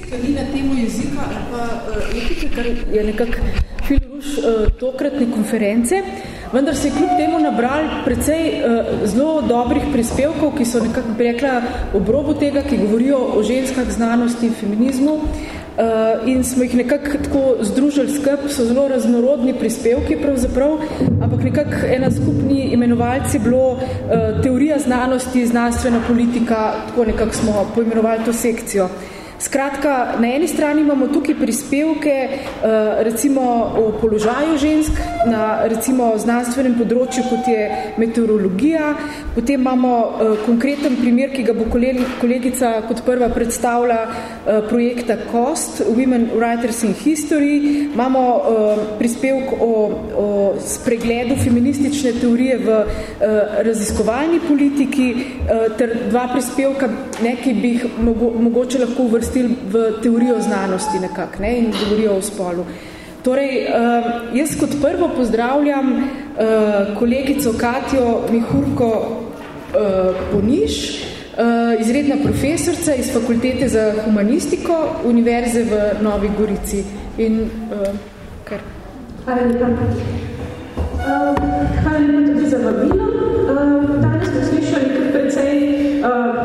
Krnina temu jezika ali pa eh, etike, kar je nekak Fil Ruš eh, tokratne konference, vendar se je kljub temu nabral precej eh, zelo dobrih prispevkov, ki so nekako bi rekla obrobu tega, ki govorijo o ženskah znanosti in feminizmu, Uh, in smo jih nekako tako združili skup, so zelo raznorodni prispevki pravzaprav, ampak nekako ena skupni imenovalci bilo uh, teorija znanosti, znanstvena politika, tako nekako smo poimenovali to sekcijo. Uh, Skratka, na eni strani imamo tukaj prispevke eh, recimo o položaju žensk na recimo znanstvenem področju, kot je meteorologija, potem imamo eh, konkreten primer, ki ga bo kolegica kot prva predstavlja eh, projekta COST, Women Writers in History, imamo prispevk o, o spregledu feministične teorije v raziskovalni politiki ter dva prispevka, ne, ki bi jih mogoče lahko uvrstili uvrstili v teorijo znanosti nekako ne, in govorijo o spolu. Torej, eh, jaz kot prvo pozdravljam eh, kolegico Katjo Mihurko eh, Poniš, izredna profesorca iz Fakultete za humanistiko Univerze v Novi Gorici. In, kar. Hvala lepa. Hvala lepa tudi za vabilo. Danes smo slišali kar precej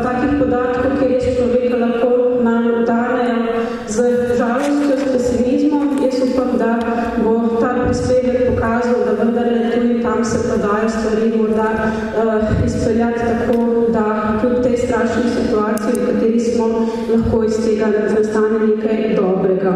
takih podatkov, programi se pa dajo stvari morda uh, izpeljati tako, da kljub tej strašni situaciji, v kateri smo, lahko iz tega nastane nekaj dobrega.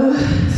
Äh,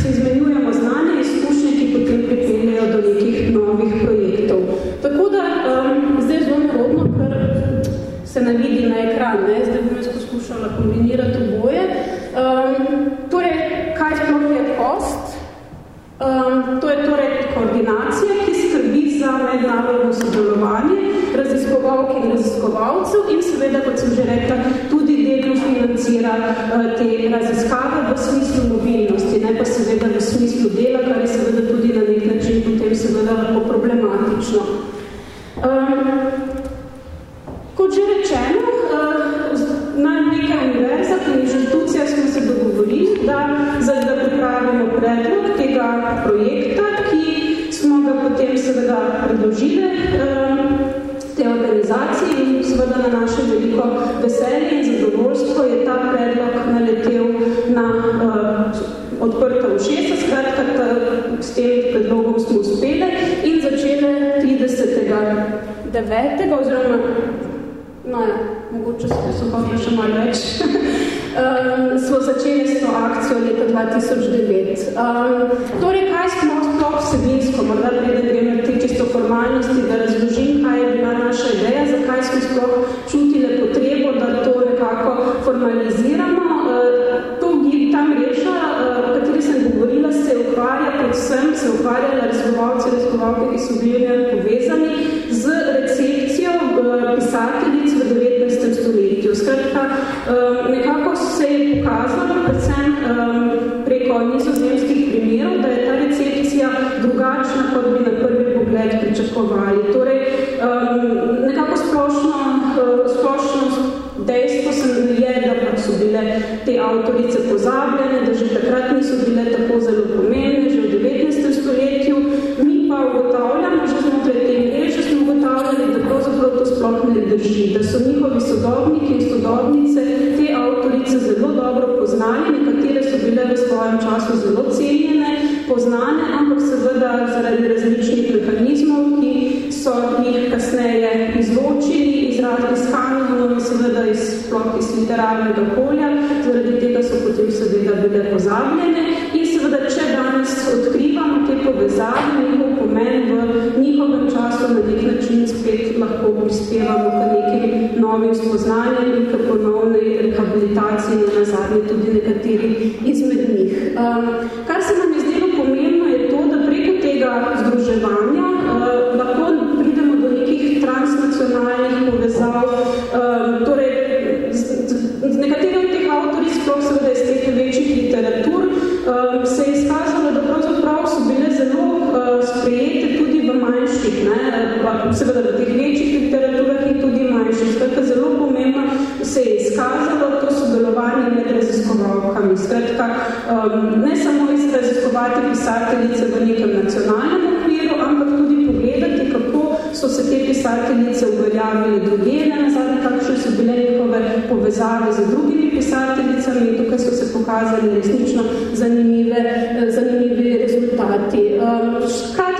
pisateljice uveljavile druge, ne nazadnje kakšne so bile njihove povezave z drugimi pisateljicami in tukaj so se pokazali resnično zanimive, eh, zanimivi rezultati. Ehm, Kar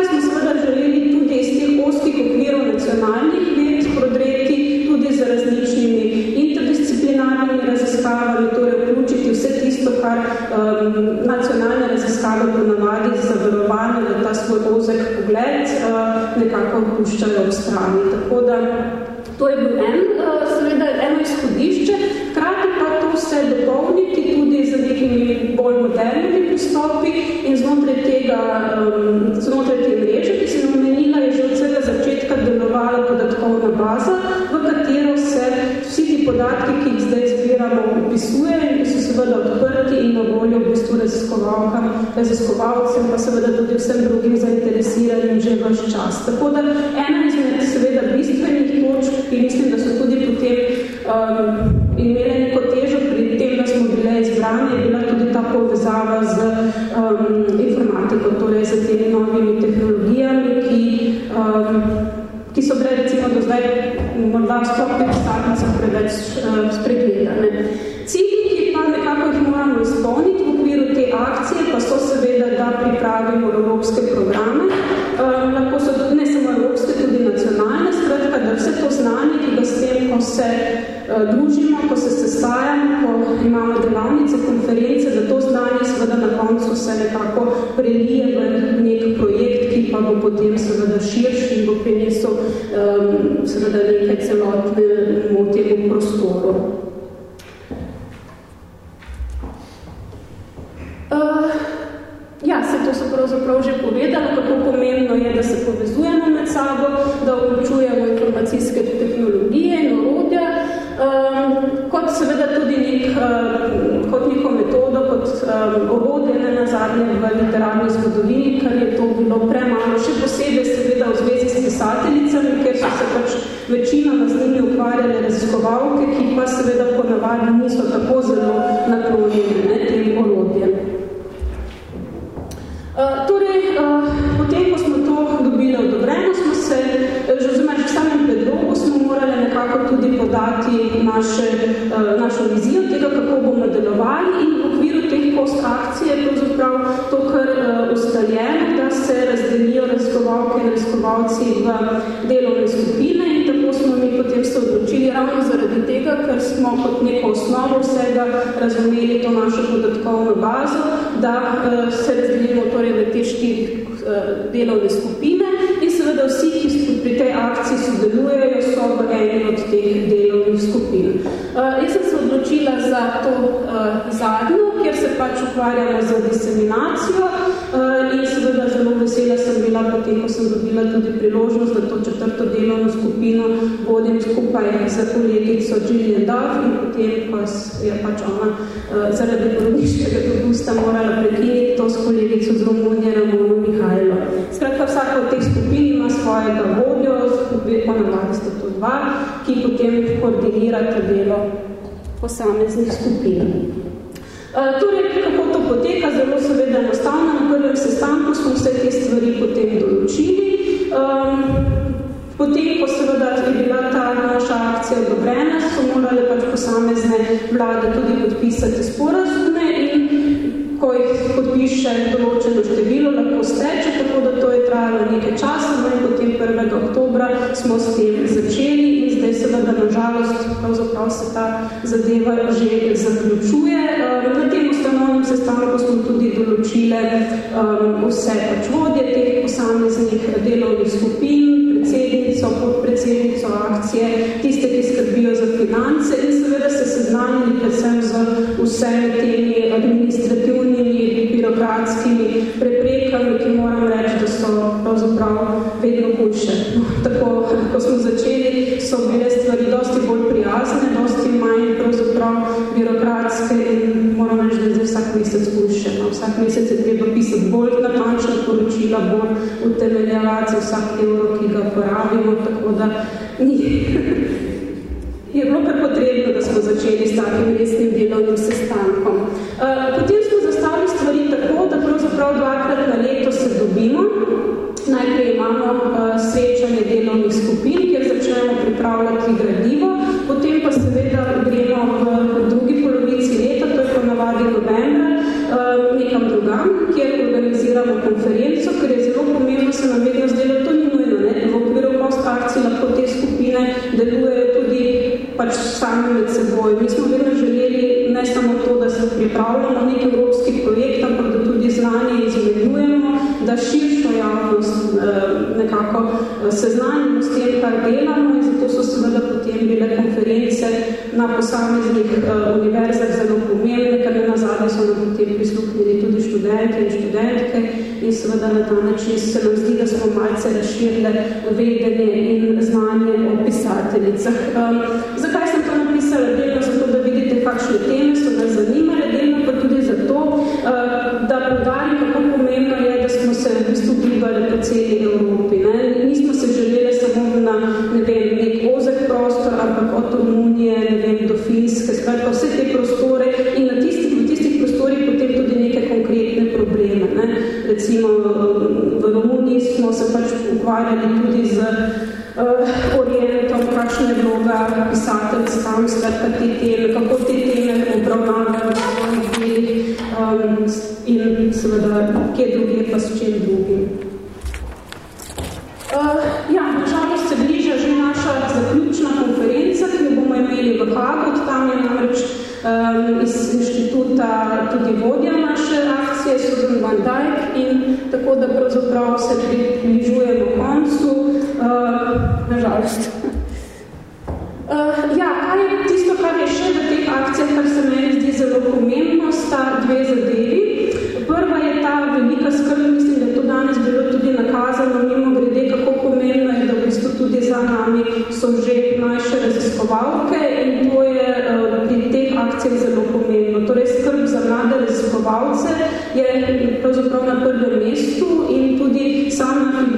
opuščajo ob strani. Tako da to je bil en, eh, seveda eno izhodišče, krati pa to vse dopolniti tudi z nekimi bolj modernimi pristopi in znotraj tega, eh, znotraj te mreže, ki sem omenila, je že od vsega začetka delovala podatkovna baza, v katero se vsi ti podatki, ki jih zdaj zbiramo, upisujejo in ki so seveda odprti in na voljo v bistvu raziskovalkam, raziskovalcem, pa seveda tudi vsem drugim zainteresiranim že vaš čas. Tako da so je pač ona uh, zaradi porodniškega dopusta morala prekiniti to s kolegico z Romunije Ramono Mihajlo. Skratka, vsaka od teh skupin ima svojega vodjo, skupin ponavadi ste to dva, ki potem koordinirate delo posameznih skupin. Uh, torej, kako to poteka, zelo seveda enostavno, na prvem sestanku smo vse te stvari potem določili. Um, Potem, ko seveda je bila ta naša akcija odobrena, morale pač posamezne vlade tudi podpisati sporazume in ko jih podpiše določeno število, lahko steče, tako da to je trajalo nekaj časa, no in potem 1. oktobra smo s tem začeli in zdaj seveda nažalost pravzaprav se ta zadeva že zaključuje. Eh, na tem ustanovnem sestanku smo tudi določile um, vse pač vodje teh posameznih delovnih skupin, predsedniki, so podpredsedniki, so akcije, tiste, ki skrbijo za finance in seveda ste seznanjeni predvsem z vsemi temi administrativnimi, birokratskimi preprekami, ki moram reči, da so pravzaprav vedno hujše. Tako, ko smo začeli, so bile stvari dosti bolj prijazne, dosti manj pravzaprav birokratske in moram reči, da je vsak mesec hujše. No. Vsak mesec je treba pisati bolj natančno naučila bolj utemeljevati vsak evro, ki ga porabimo, tako da ni. je bilo kar potrebno, da smo začeli s takim resnim delovnim sestankom. Eh, potem smo zastavili stvari tako, da pravzaprav dva pravzaprav se približuje do koncu, eh, uh, nažalost. Uh, eh, ja, kaj je tisto, kar je še v teh akcijah, kar se meni zdi zelo pomembno, sta dve zadevi. Prva je ta velika skrb, mislim, da je to danes bilo tudi nakazano mimo grede, kako pomembno je, da v bistvu tudi za nami so že mlajše raziskovalke in to je uh, pri teh akcijah zelo pomembno. Torej, skrb za mlade raziskovalce je pravzaprav na prvem mestu, Psalm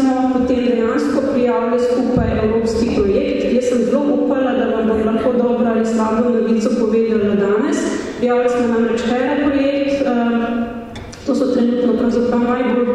smo potem dejansko prijavili skupaj evropski projekt. Jaz sem zelo upala, da vam bom lahko dobro ali slabo novico povedala danes. Prijavili smo namreč Hera projekt, eh, to so trenutno pravzaprav najbolj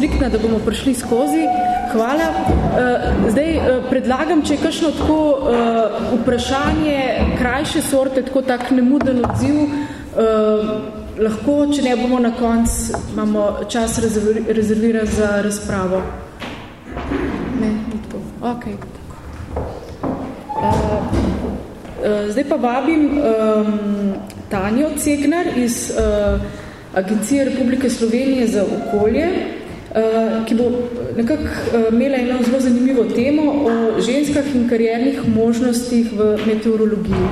striktna, da bomo prišli skozi. Hvala. Uh, zdaj uh, predlagam, če je kakšno tako uh, vprašanje krajše sorte, tako tak nemuden odziv, lahko, če ne bomo na konc, imamo čas rezerviran za razpravo. Ne, ni tako. Ok. Zdaj pa vabim um, Tanjo Cegnar iz uh, Agencije Republike Slovenije za okolje, ki bo nekako uh, imela eno zelo zanimivo temo o ženskah in kariernih možnostih v meteorologiji.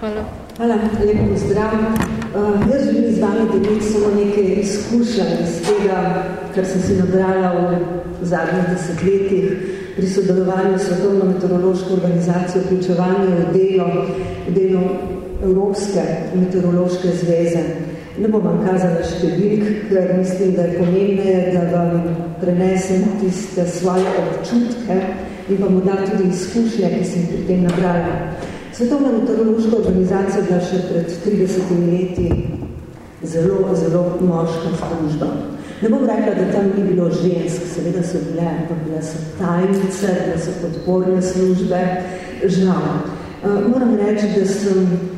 Hvala. Hvala, lepo zdrav. Uh, jaz želim z vami deliti samo nekaj izkušenj iz tega, kar sem si nabrala v zadnjih desetletjih pri sodelovanju s Svetovno meteorološko organizacijo, vključevanju v delo, delo Evropske meteorološke zveze. Ne bom vam kazala številk, ker mislim, da je pomembneje, da vam prenesem tiste svoje občutke in vam da tudi izkušnje, ki sem pri tem nabrala. Svetovna meteorološka organizacija je še pred 30 leti zelo, zelo moška služba. Ne bom rekla, da tam ni bilo žensk, seveda so bile, pa bile so tajnice, bile so podporne službe, žal. Uh, moram reči, da sem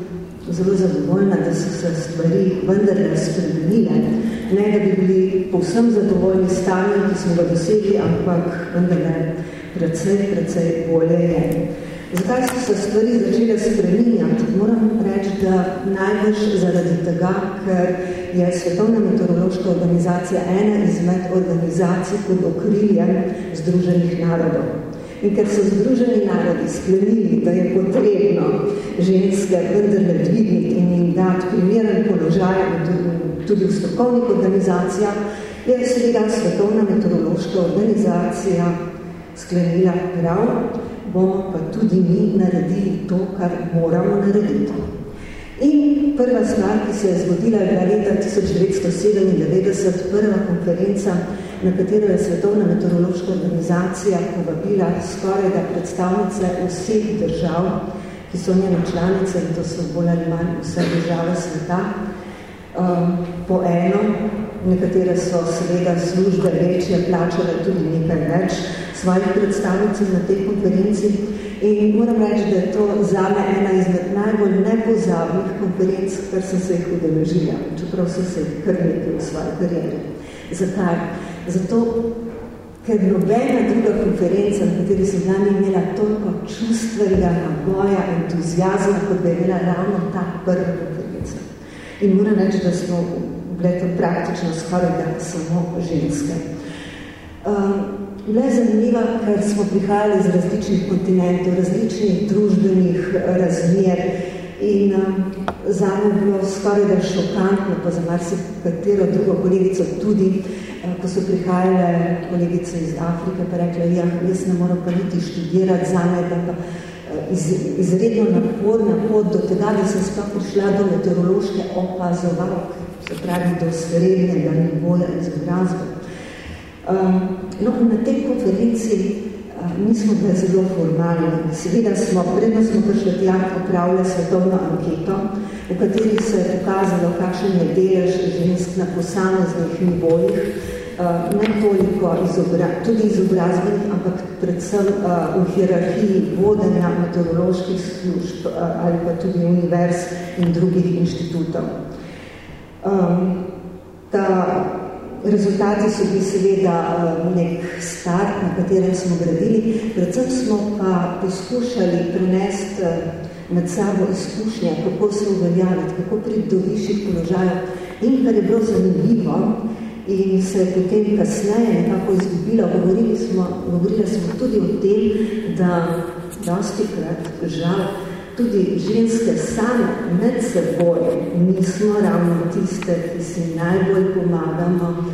zelo zadovoljna, da so se stvari vendarle spremenile. Ne, da bi bili povsem zadovoljni stanjem, ki smo ga dosegli, ampak vendarle precej, precej bolje je. Zakaj so se stvari začele spreminjati? Moram reči, da največ zaradi tega, ker je Svetovna meteorološka organizacija ena izmed organizacij pod okriljem Združenih narodov. In ker so združeni narodi sklenili, da je potrebno ženske vendarle dvigniti in jim dati primeren položaj tudi v strokovnih organizacijah, je seveda Svetovna meteorološka organizacija sklenila prav, bomo pa tudi mi naredili to, kar moramo narediti. In prva stvar, ki se je zgodila, je bila leta 1997, prva konferenca na katero je Svetovna meteorološka organizacija povabila skoraj da predstavnice vseh držav, ki so njene članice, in to so bolj ali manj vse države sveta, um, po eno, nekatere so seveda službe večje, plačale tudi nekaj več svojih predstavnic na tej konferenci. In moram reči, da je to zame ena izmed najbolj nepozabnih konferenc, kar sem se jih udeležila, čeprav so se kar nekaj v svoji karieri. Zakaj? Zato, ker nobena druga konferenca, na kateri sem dan imela toliko čustvenega naboja, entuzijazma, kot da je imela ravno ta prva konferenca. In moram reči, da smo bile to praktično skoraj da samo ženske. Um, bila je zanimiva, ker smo prihajali iz različnih kontinentov, različnih družbenih razmer, In um, za me je bilo skoraj da šokantno, pa za mar si katero drugo kolegico tudi, ko so prihajale kolegice iz Afrike, pa rekla, ja, jaz ne moram pa niti študirati za me, da pa uh, iz, izredno naporna pot do tega, da sem sploh prišla do meteorološke opazovalke, se pravi do srednjega nivoja izobrazbe. Um, no, na tej konferenciji mi smo bili zelo formalni. Seveda smo, predno smo prišli tja opravljali svetovno anketo, v kateri se je pokazalo, kakšen je delež žensk na posameznih nivojih, ne toliko izobra, tudi izobrazbenih, ampak predvsem v hierarhiji vodenja meteoroloških služb ali pa tudi univerz in drugih inštitutov. Ta Rezultati so bili seveda eh, nek start, na katerem smo gradili, predvsem smo pa poskušali prenesti eh, med sabo izkušnje, kako se uveljaviti, kako priti do višjih položajev. In kar je bilo zanimivo in se je potem kasneje nekako izgubilo, govorili smo, govorili smo tudi o tem, da dosti krat žal tudi ženske same med seboj nismo ravno tiste, ki si najbolj pomagamo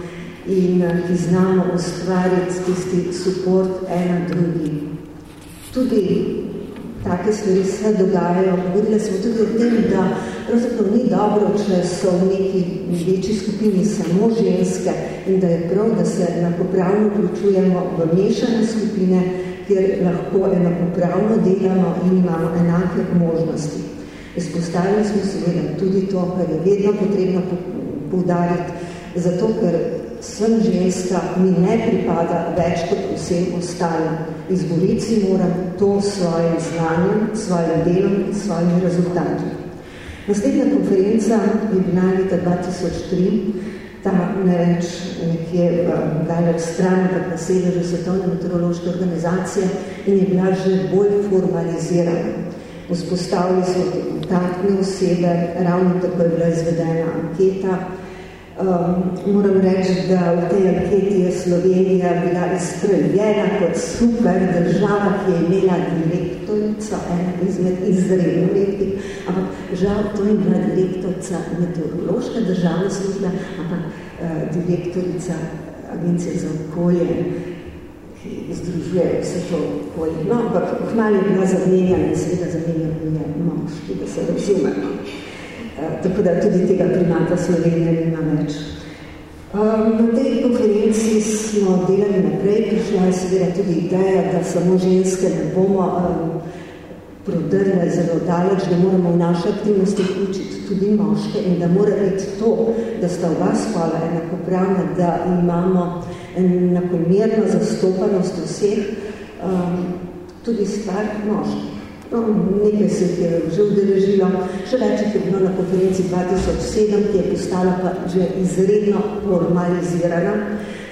in ki znamo ustvariti tisti support ena drugi. Tudi take stvari se dogajajo. Govorili smo tudi o tem, da pravzaprav ni dobro, če so v neki večji skupini samo ženske in da je prav, da se enakopravno vključujemo v mešane skupine, kjer lahko enakopravno delamo in imamo enake možnosti. Izpostavili smo seveda tudi to, kar je vedno potrebno poudariti, zato ker sem ženska mi ne pripada več kot vsem ostalim. Izboriti moram to svojim znanjem, svojim delom in svojimi rezultati. Naslednja konferenca je bila leta 2003 tam ne več nekje daleč stran, kot na severu Svetovne meteorološke organizacije in je bila že bolj formalizirana. Vzpostavili so kontaktne osebe, ravno tako je bila izvedena anketa, Um, moram reči, da v tej anketi je Slovenija bila izstreljena kot super država, ki je imela direktorico, ena izmed izredno redkih, ampak žal to je bila direktorica meteorološka državna služba, ampak uh, direktorica Agencije za okolje, ki združuje vse to okolje. No, ampak hmali je bila zamenjana in seveda zamenjana je moški, da se razumemo. Tako da tudi tega primata Slovenije nima več. Na tej konferenci smo delali naprej, prišla je seveda tudi ideja, da samo ženske ne bomo prodrle zelo daleč, da moramo v naše aktivnosti vključiti tudi moške in da mora biti to, da sta oba spola enakopravna, da imamo enakomerno zastopanost vseh, tudi stvar moških. No, nekaj se je že udeležilo, še več je bilo na konferenci 2007, ki je postala pa že izredno formalizirana.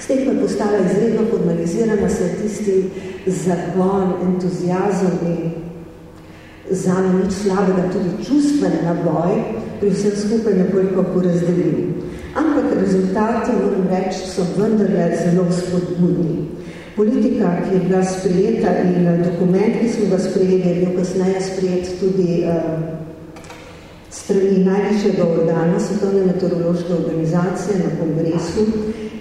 S tem, ko je postala izredno formalizirana, se je tisti zagon, entuzijazem in za nič slabega tudi čustven naboj pri vsem skupaj nekoliko porazdelili. Ampak rezultati, moram reči, so vendarle zelo spodbudni. Politika, ki je bila sprejeta in eh, dokument, ki smo ga sprejeli, je bil kasneje sprejet tudi uh, strani najvišjega organa Svetovne meteorološke organizacije na kongresu.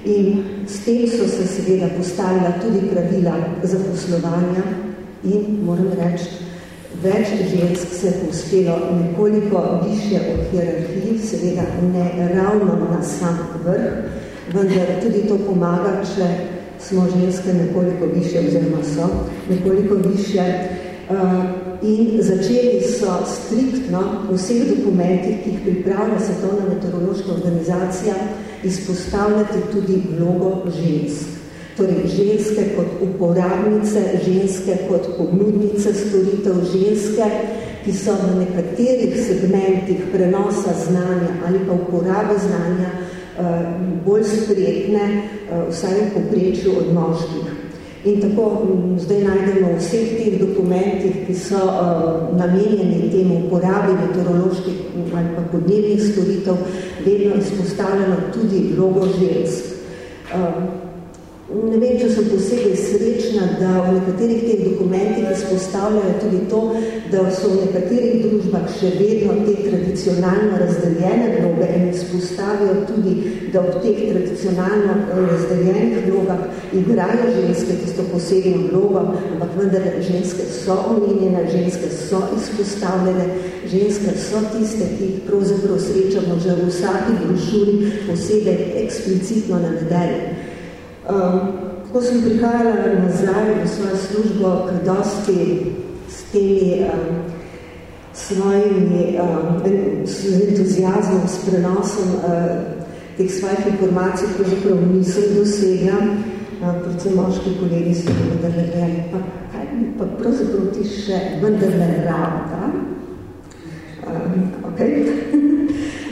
In s tem so se seveda postavila tudi pravila za poslovanja in moram reči, več žensk se je uspelo nekoliko više od hierarhiji, seveda ne ravno na sam vrh, vendar tudi to pomaga, če smo ženske nekoliko više, oziroma so nekoliko više uh, in začeli so striktno v vseh dokumentih, ki jih pripravlja Svetovna meteorološka organizacija, izpostavljati tudi vlogo žensk. Torej, ženske kot uporabnice, ženske kot ponudnice storitev, ženske, ki so v nekaterih segmentih prenosa znanja ali pa uporabe znanja Eh, bolj spretne, eh, vsaj v poprečju od moških. In tako mm, zdaj najdemo v vseh teh dokumentih, ki so uh, namenjeni temu uporabi meteoroloških ali pa podnebnih storitev, vedno izpostavljeno tudi vlogo žensk. Uh, ne vem, če sem posebej srečna, da v nekaterih teh dokumentih izpostavljajo tudi to, da so v nekaterih družbah še vedno te tradicionalno razdeljene vloge in izpostavijo tudi, da v teh tradicionalno razdeljenih vlogah igrajo ženske tisto posebno vlogo, ampak vendar ženske so omenjene, ženske so izpostavljene, ženske so tiste, ki jih pravzaprav srečamo že v vsaki brošuri posebej eksplicitno navedene. Um, ko sem prihajala nazaj v svojo službo, ker dosti s temi um, svojimi um, s entuzijazmom, s prenosom uh, teh svojih informacij, pravzaprav nisem dosegla, uh, predvsem moški kolegi so vendarle gledali, pa kaj bi pa pravzaprav ti še vendarle rada? Um, okay.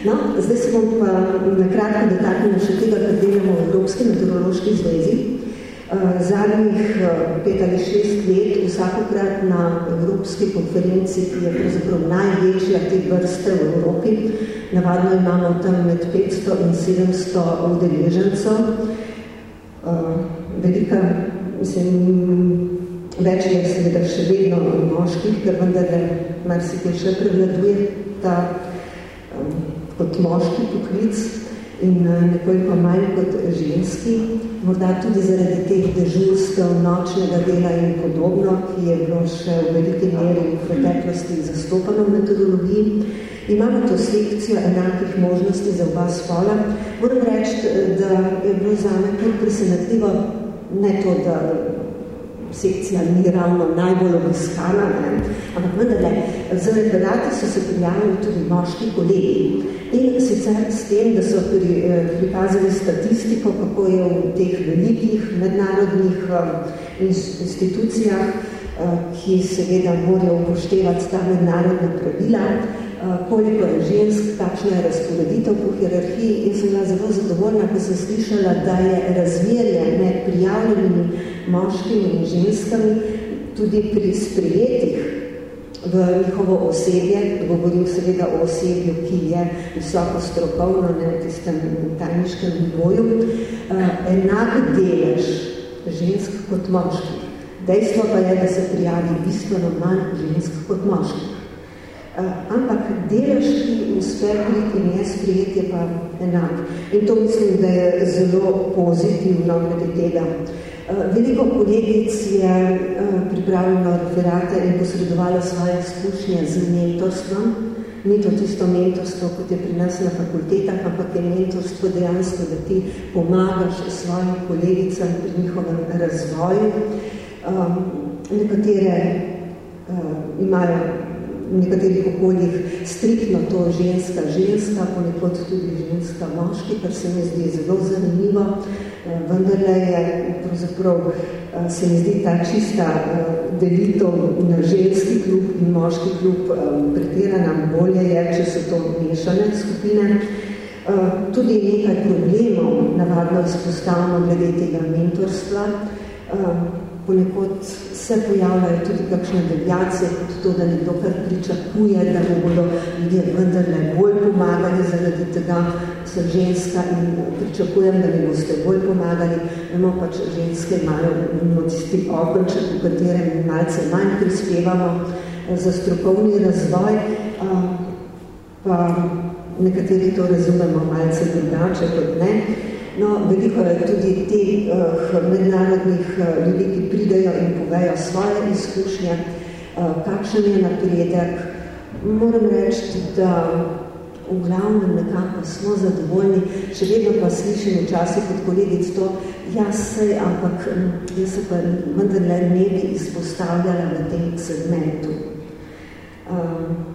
No, zdaj se bom pa nakratko dotaknila še tega, kar delamo v Evropski meteorološki zvezi. Eh, zadnjih eh, pet ali šest let vsakokrat na Evropski konferenci, ki je pravzaprav največja te vrste v Evropi, navadno imamo tam med 500 in 700 udeležencev. Eh, velika, mislim, več je seveda še vedno moških, ker vendar marsikaj še prevladuje ta kot moški poklic in eh, nekoliko manj kot ženski, morda tudi zaradi teh dežurstev, nočnega dela in podobno, ki je bilo še v veliki meri v preteklosti zastopano v metodologiji. Imamo to sekcijo enakih možnosti za oba spola. Moram reči, da je bilo zame tudi presenetljivo ne to, da sekcija ni ravno najbolj obiskana, ne? ampak vendarle, z referati so se prijavili tudi moški kolegi. In sicer s tem, da so pri, eh, prikazali statistiko, kako je v teh velikih mednarodnih eh, institucijah, eh, ki seveda morajo upoštevati ta mednarodna pravila, koliko je žensk, kakšna je razporeditev po hierarhiji in sem bila zelo zadovoljna, ko sem slišala, da je razmerje med prijavljenimi moškimi in ženskami tudi pri sprejetih v njihovo osebje, govorim seveda o osebju, ki je visoko strokovno ne v tistem tajniškem nivoju, enak delež žensk kot moških. Dejstvo pa je, da se prijavi bistveno manj žensk kot moških. Ampak delež, ki uspe priti in je sprijet, je pa enak. In to mislim, da je zelo pozitivno glede tega. Eh, veliko kolegic je eh, pripravljeno referate in posredovalo svoje izkušnje z mentorstvom. Ni to tisto mentorstvo, kot je pri nas na fakultetah, ampak je mentorstvo dejansko, da ti pomagaš svojim kolegicam pri njihovem razvoju. Um, nekatere imajo v nekaterih okoljih striktno to ženska, ženska, ponekod tudi ženska, moški, kar se mi zdi zelo zanimivo. Eh, vendarle je, pravzaprav, eh, se mi zdi ta čista eh, delitev na ženski klub in moški klub pretirana bolje je, če so to mešane skupine. Tudi nekaj problemov navadno izpostavljamo glede tega mentorstva. Ponekod se pojavljajo tudi kakšne devijacije, kot to, da nekdo kar pričakuje, da mu bodo ljudje vendarle bolj pomagali, zaradi tega so ženska in pričakujem, da mi boste bolj pomagali. Vemo pač, ženske imajo tisti okonček, v katerem malce manj prispevamo eh, za strokovni razvoj, pa nekateri to razumemo malce drugače kot ne. No, veliko je tudi teh uh, mednarodnih uh, ljudi, ki pridejo in povejo svoje izkušnje, uh, kakšen je napredek. Moram reči, da v glavnem nekako smo zadovoljni, še vedno pa slišim včasih od kolegic to, jaz sej, ampak jaz se pa vendarle ne bi izpostavljala na tem segmentu. Uh,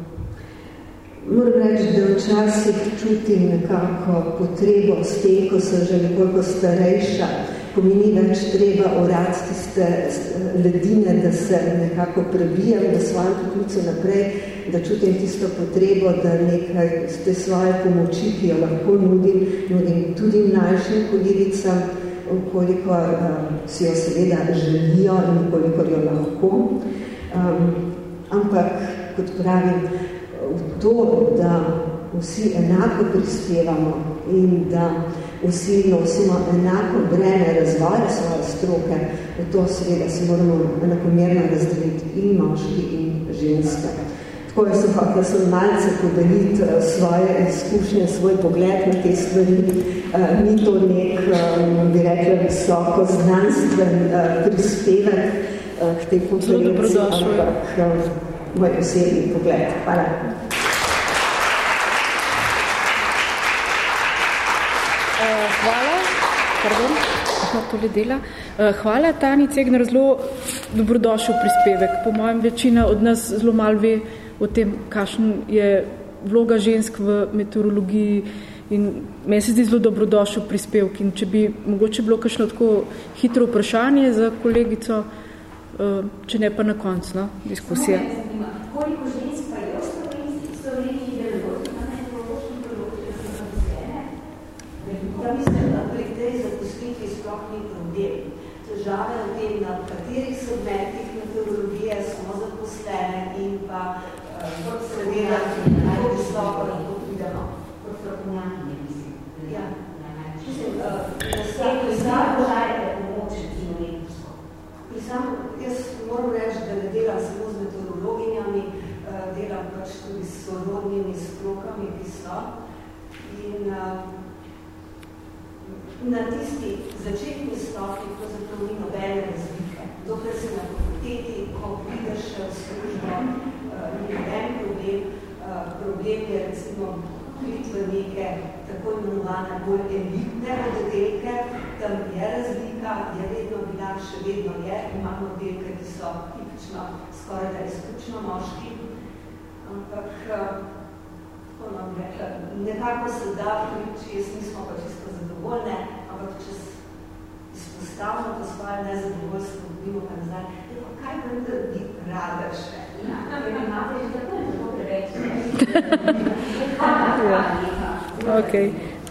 Moram reči, da včasih čutim nekako potrebo s tem, ko so že nekoliko starejša, ko mi ni več treba orati tiste ledine, da se nekako prebijam v svojem poklicu naprej, da čutim tisto potrebo, da nekaj z te svoje pomoči, ki jo lahko nudim, nudim tudi mlajšim kolegicam, koliko um, si jo seveda želijo in koliko jo lahko. Um, ampak, kot pravim, v to, da vsi enako prispevamo in da vsi nosimo enako breme razvoja svoje stroke, v to seveda se moramo enakomerno razdeliti in moški in ženske. Tako je sem hotel sem malce podeliti uh, svoje izkušnje, svoj pogled na te stvari. Uh, ni to nek, um, bi rekla, visoko znanstven prispevek k tej konferenci, ampak moj osebni pogled. Hvala. tole dela. Eh, hvala, Tani Cegner, zelo dobrodošel prispevek. Po mojem, večina od nas zelo malo ve o tem, kakšen je vloga žensk v meteorologiji in meni se zdi zelo dobrodošel prispevek. In če bi mogoče bilo kakšno tako hitro vprašanje za kolegico, eh, če ne pa na koncu no, diskusije. Koliko žensk pa je v Sloveniji delovalo na meteorološkem področju? Ja, mislim, da pri tej zaposlitvi sploh ni problem. Težave v tem, na katerih segmentih meteorologije smo zaposlene in pa uh, seveda najbolj visoko lahko pridemo. Kot strokovnjaki, ne mislim. Ja. Mislim, uh, da se požajate pomoč inoletično. Jaz moram reči, da ne delam samo z meteorologinjami, uh, delam pač tudi s sorodnimi strokami, ki so. In uh, na tisti začetni stopni pravzaprav ni nobene razlike. Dokler se na fakulteti, ko prideš v službo, uh, ni noben problem. Uh, problem je recimo priti v neke tako imenovane bolj elitne oddelke, tam je razlika, je vedno bila, še vedno je, imamo oddelke, ki so tipično skoraj da izključno moški, ampak uh, nekako se da, če jaz nismo pa čisto zadovoljne, ampak če izpostavimo to svoje nezadovoljstvo, dobimo pa nazaj, je pa kaj vendar bi rada še? Ja, imate že tako zelo preveč. Ok,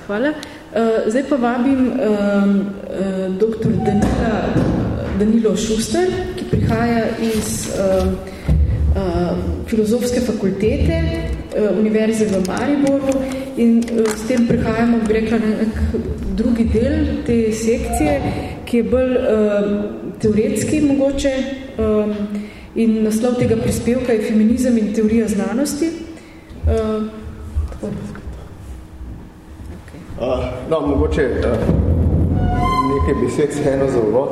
hvala. Uh, zdaj pa vabim uh, uh, dr. Danila, Danilo Šuster, ki prihaja iz uh, filozofske fakultete uh, Univerze v Mariboru in uh, s tem prihajamo, bi rekla, na nek drugi del te sekcije, ki je bolj teoretski mogoče in naslov tega prispevka je feminizem in teorija znanosti. Uh, no, mogoče uh, nekaj besed eno za uvod,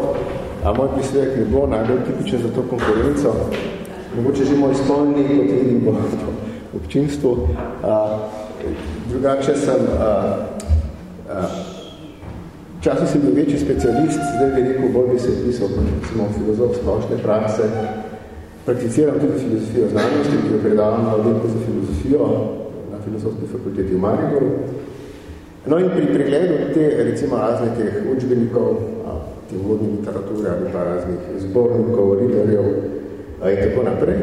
a moj prispevek ne bo najbolj tipičen za to konferenco. Mogoče že moj spolni, kot vidim, bo v občinstvu. Uh, drugače sem uh, uh, Včasih sem bil večji specialist, zdaj rekel, bolj bi se pisal recimo, filozof splošne prakse. Prakticiram tudi filozofijo znanosti, ki jo predavam na oddelku za filozofijo na filozofski fakulteti v Mariboru. No in pri pregledu te, recimo, razne teh učbenikov, te vodne literature ali pa raznih zbornikov, riderjev in tako naprej,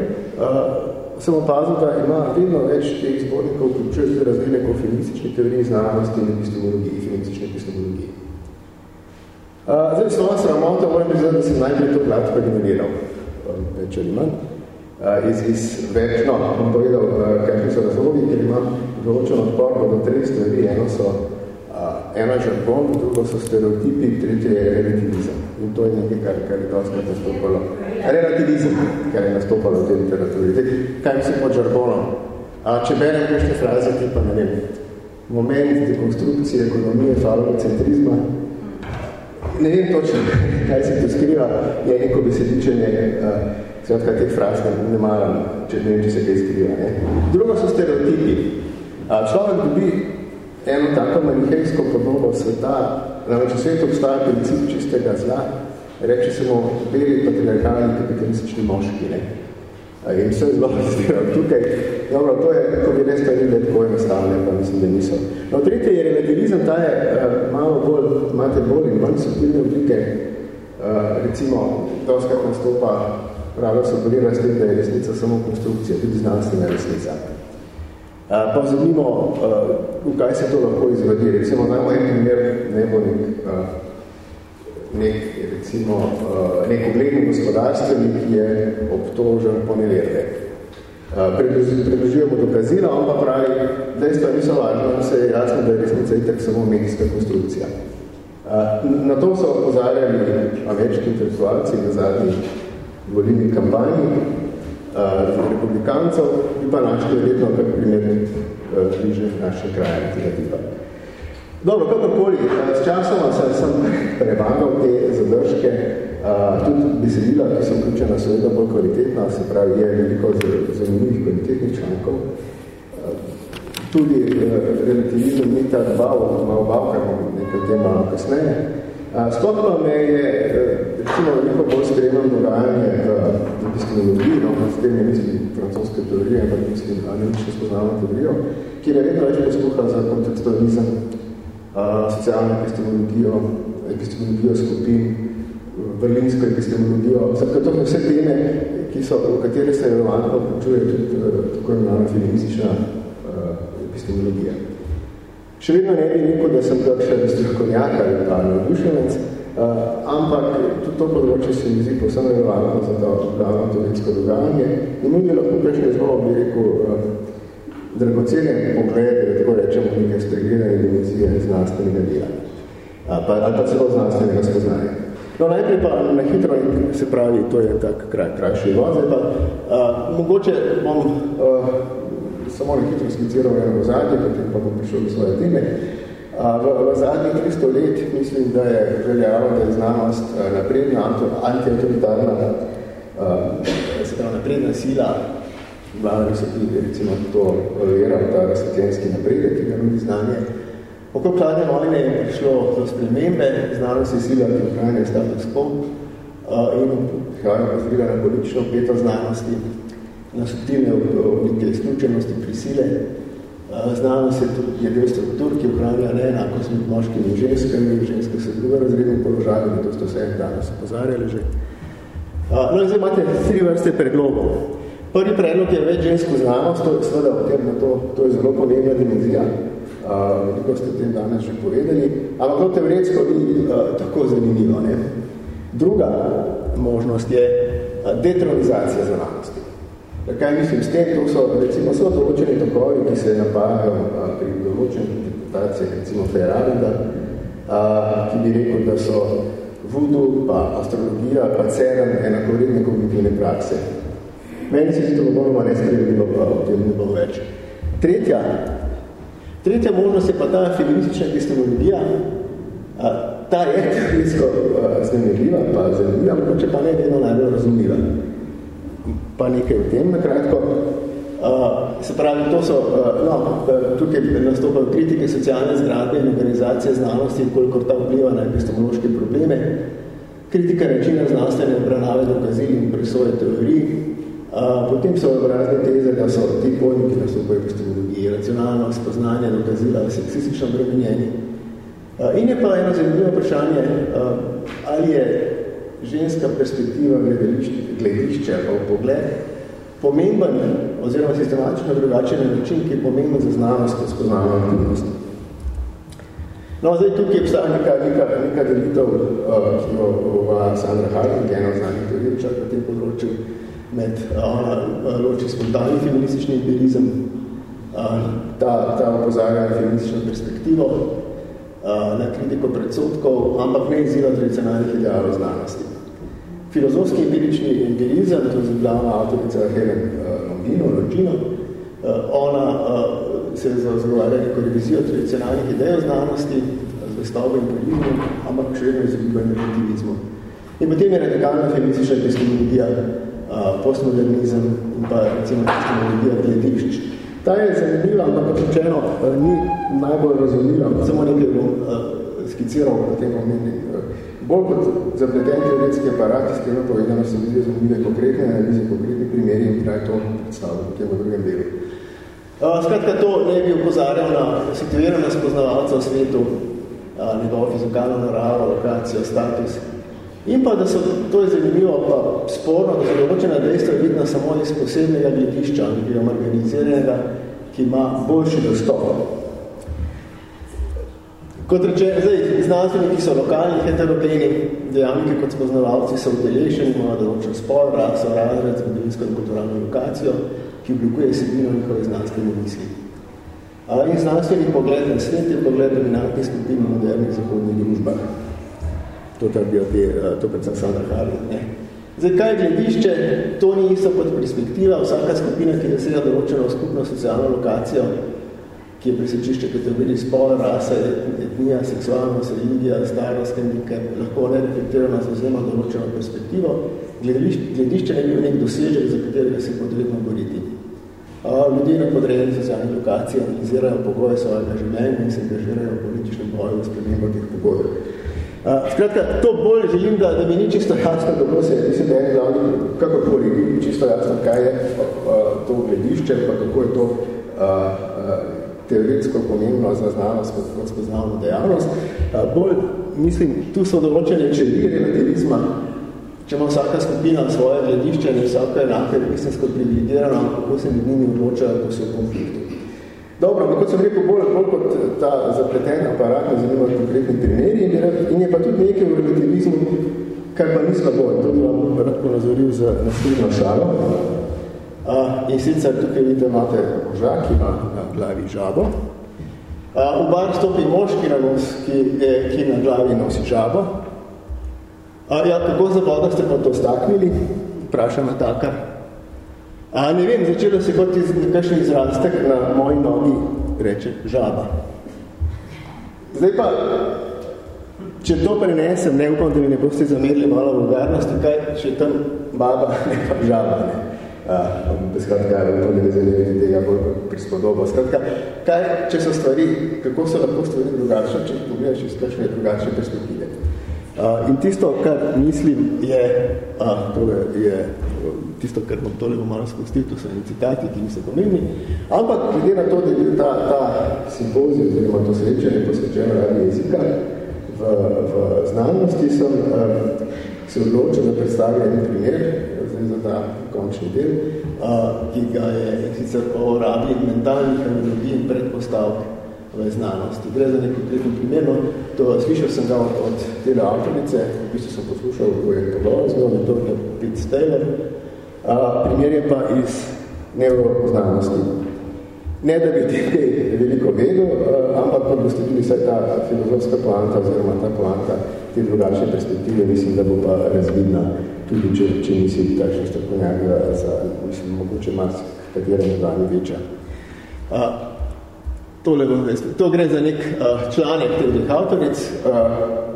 sem opazil, da ima vedno več teh zbornikov, vključuje razvile po feministični teoriji znanosti in epistemologiji, feministični epistemologiji. Zdaj, svojo sramota moram biti, da sem najprej to plat predominiral, več ali manj. Iz, iz več, no, bom povedal, kakšni so razlogi, ker imam določen odpor do treh stvari. Eno so, eno je žargon, drugo so stereotipi, tretje je relativizem. In to je nekaj, kar, kar je dosti nastopalo. Relativizem, kar je nastopalo v tej literaturi. Zdaj, kaj mislim pod žargonom? A, če berem kakšne fraze, tipa, ne vem, moment dekonstrukcije ekonomije, falocentrizma, ne vem točno, kaj se tu skriva, je neko besedičenje, skratka, teh fraz ne, ne maram, če ne vem, če se kaj skriva. Ne. Drugo so stereotipi. Uh, človek dobi eno tako manihejsko podobo sveta, namreč v svetu obstaja princip čistega zla, reče se mu beli patriarkalni kapitalistični moški. Ne. In vse zelo razdelal tukaj. Dobro, to je, ko bi res stvari tako enostavne, pa mislim, da niso. No, tretje je relativizem, ta je uh, malo bolj, imate bolj in manj subtilne oblike. Uh, recimo, doskrat nastopa pravijo so bolira s tem, da je resnica samo konstrukcija, tudi znanstvena resnica. Uh, pa zanimo, uh, v kaj se to lahko izvedi. Recimo, najmo en primer, ne bo nek uh, nek, recimo, uh, nek ugledni gospodarstvenik je obtožen po neverde. predložujemo dokazila, on pa pravi, dejstva niso važno, se je jasno, da je resnica itak samo medijska konstrukcija. Na to so opozarjali ameriški intelektualci na zadnji volilni kampanji republikancov in pa našli verjetno kar primer bliže našim krajem tega tipa. Dobro, kakorkoli, s časoma sem, sem prevagal te zadržke, tudi besedila, ki so vključena, seveda bolj kvalitetna, se pravi, je veliko zanimljivih kvalitetnih člankov. Tudi relativizem ni ta bav, malo bav, kaj bomo nekaj tem malo kasneje. Sploh pa me je, recimo, veliko bolj spremljam dogajanje v epistemologiji, no, s tem je mislim francoske teorije, ampak mislim analitično spoznavno teorijo, kjer je vedno več posluha za kontekstualizem, socialno epistemologijo, epistemologijo skupin, berlinsko epistemologijo, zato vse teme, ki so, v katere se relevantno vključuje tudi tako imenovana feministična epistemologija. Še vedno ne bi rekel, da sem kakšen strokovnjak ali pa navdušenec, ampak tudi to področje se mi zdi povsem relevantno za to glavno teoretsko dogajanje in mi lahko prejšnje zelo, bi rekel, dragocene poglede, da tako rečemo, neke spregledane dimenzije znanstvenega dela. Pa, ali pa celo znanstvenega spoznanja. No, najprej pa na hitro, se pravi, to je tak kraj, krajši zdaj pa uh, mogoče bom uh, samo na hitro skiciral eno v zadnje, potem pa bom prišel do svoje teme. Uh, v, v zadnjih 300 let mislim, da je veljalo, da je znanost napredna, anti-autoritarna, se pravi napredna sila, vlada so tudi recimo to vera, ta razsvetljenski napredek, ki ga nudi znanje, Okrog hladne vojne je prišlo do spremembe, znalo se sila, ki ohranja status quo in prihajajo pozorila na politično peto znanosti, na subtilne oblike izključenosti prisile. Znano se je del struktur, ki ohranja neenakost med moškimi in ženskami, ženske so drugo razrednim položaju, in to ste vse danes opozarjali že. No in zdaj imate tri vrste predlogov. Prvi predlog je več žensko znanost, to je seveda o tem, to, to je zelo pomembna dimenzija veliko ste tem danes že povedali, ampak to teoretsko ni uh, tako zanimivo. Ne? Druga možnost je uh, detronizacija znanosti. Kaj mislim s tem? To so recimo so določeni tokovi, ki se napajajo uh, pri določenih interpretacijah, recimo Ferrarida, uh, ki bi rekel, da so voodoo, pa astrologija, pa CERN enakovredne kognitivne prakse. Meni se to bolj ne spremljilo, pa o tem ne bo več. Tretja Tretja možnost je pa ta feministična epistemologija. Ta je teoretsko znemirljiva, pa zanimiva, če pa ne vedno najbolj razumljiva. Pa nekaj o tem, nakratko. Se pravi, to so, no, tukaj nastopajo kritike socialne zgradbe in organizacije znanosti, kolikor ta vpliva na epistemološke probleme, kritika načina znanstvene obravnave dokazil in presoje teorij, potem so razne teze, da so ti pojmi, ki nastopajo epistemologiji, racionalno spoznanje, dokazila, seksistično bremenjeni. In je pa eno zanimivo vprašanje, ali je ženska perspektiva gledišča pa v pogled pomemben oziroma sistematično drugačen način, ki je pomemben za znanost kot spoznanje aktivnosti. No, zdaj tukaj obstaja neka, neka, neka delitev, ki jo uvaja Sandra Harding, eno znanih teoričar na tem področju, med, ona loči spontani feministični empirizem, ta, ta opozarja na feministično perspektivo, na kritiko predsotkov, ampak ne izziva tradicionalnih idealov znanosti. Filozofski empirični empirizem, to je glavna avtorica Helen Longino, Longino, ona se zagovarja neko revizijo tradicionalnih idej o znanosti, zvestobo empirizmu, ampak še vedno izogibanje relativizmu. In potem je radikalna feministična epistemologija, postmodernizem in pa recimo epistemologija gledišč. Ta je zanimiva, ampak kot rečeno ni najbolj razumljiva, samo nekaj bom skiciral na tem omenim. Bolj kot zapleten teoretski aparat, s tem povedano se vidijo zanimive konkretne analize, konkretni primeri in kaj to predstavlja v tem drugem delu. Skratka, to ne bi upozarjal na situirana spoznavalca v svetu, njegovo fizikalno naravo, lokacijo, status, In pa, da so, to je zanimivo, pa sporno, da so določena dejstva vidna samo iz posebnega gledišča, nekega organiziranega, ki ima boljši dostop. Kot reče, zdaj, znanstveniki so lokalni, heterogeni, dejavniki kot spoznavalci so udeleženi, imajo določen spor, raso, razred, zgodovinsko in kulturalno lokacijo, ki oblikuje sebino njihove znanstvene misli. In znanstveni pogled na svet je pogled dominantnih skupin v modernih zahodnih družbah. To trbijo te, to predvsem. Ne? Zdaj, kaj gledišče, to ni isto kot perspektiva. Vsaka skupina, ki zasega določeno skupno socialno lokacijo, ki je presečišče kategoriji spola, rasa, etnija, seksualnost, religija, starost, handicap, lahko nereflektirano zauzema določeno perspektivo, gledišče ne bi nek dosežek, za katerega se potrebno boriti. Ljudje na podrejeni socialni lokaciji analizirajo pogoje svojega življenja in se angažirajo v političnem boju v spremembo teh pogojev. Skratka, to bolj želim, da, da mi ni čisto jasno, kako se, mislim, da je glavni, kakorkoli, ni čisto jasno, kaj je to gledišče, pa kako je to a, a, teoretsko pomembno za znanost kot, kot spoznavno dejavnost. Bolj, mislim, tu so določene čeli relativizma, če ima vsaka skupina svoje gledišče, ne vsaka enake, mislim, kot privilegirano, kako se med njimi odločajo, ko so v konfliktu. Dobro, kot sem rekel, bolj, bolj kot ta zapleten aparat, me zanima konkretni primeri in je pa tudi nekaj v relativizmu, kar pa ni slabo, to bi vam rad ponazoril za naslednjo šalo. A, in sicer tukaj vidite, imate moža, ki ima na glavi žabo. A, v bar stopi moški na nos, ki, je, ki na glavi nosi žabo. A, ja, kako za voda ste pa to staknili? Vpraša Natakar. A, ne vem, začelo se kot iz, kakšen izrastek na moji nogi reče žaba. Zdaj pa, če to prenesem, ne upam, da mi ne boste zamerili malo vulgarnosti, kaj, če tam baba, ne pa žaba, ne. Uh, skratka, to ne zanimati tega bolj prispodobo. Skratka, kaj, če so stvari, kako so lahko stvari drugačne, če pogledaš iz kakšne drugačne perspektive. Uh, in tisto, kar mislim, je, uh, tole je tisto, kar bom tole malo spustil, to so citati, ki niso pomembni, ampak glede na to, da je bil ta, ta simpozij, oziroma to srečanje posvečeno radi jezika v, v znanosti, sem uh, se odločil, da predstavim en primer, za ta končni del, a, ki ga je sicer o rabi mentalnih analogij in predpostavk v znanosti. Gre za nekaj konkretno primerno, to slišal sem ga od, tele avtorice, v bistvu sem poslušal, ko je pogovor z njom, to je Pete Steller, a, primer je pa iz neuroznanosti. Ne, da bi nekaj veliko vedel, ampak kot boste tudi vsaj ta filozofska poanta oziroma ta poanta te drugačne perspektive, mislim, da bo pa razvidna tudi če, če nisi takšen strokovnjak za, mislim, mogoče mas, katera nedanje večja. Tole bom vesti. To gre za nek a, članek teh avtoric, a,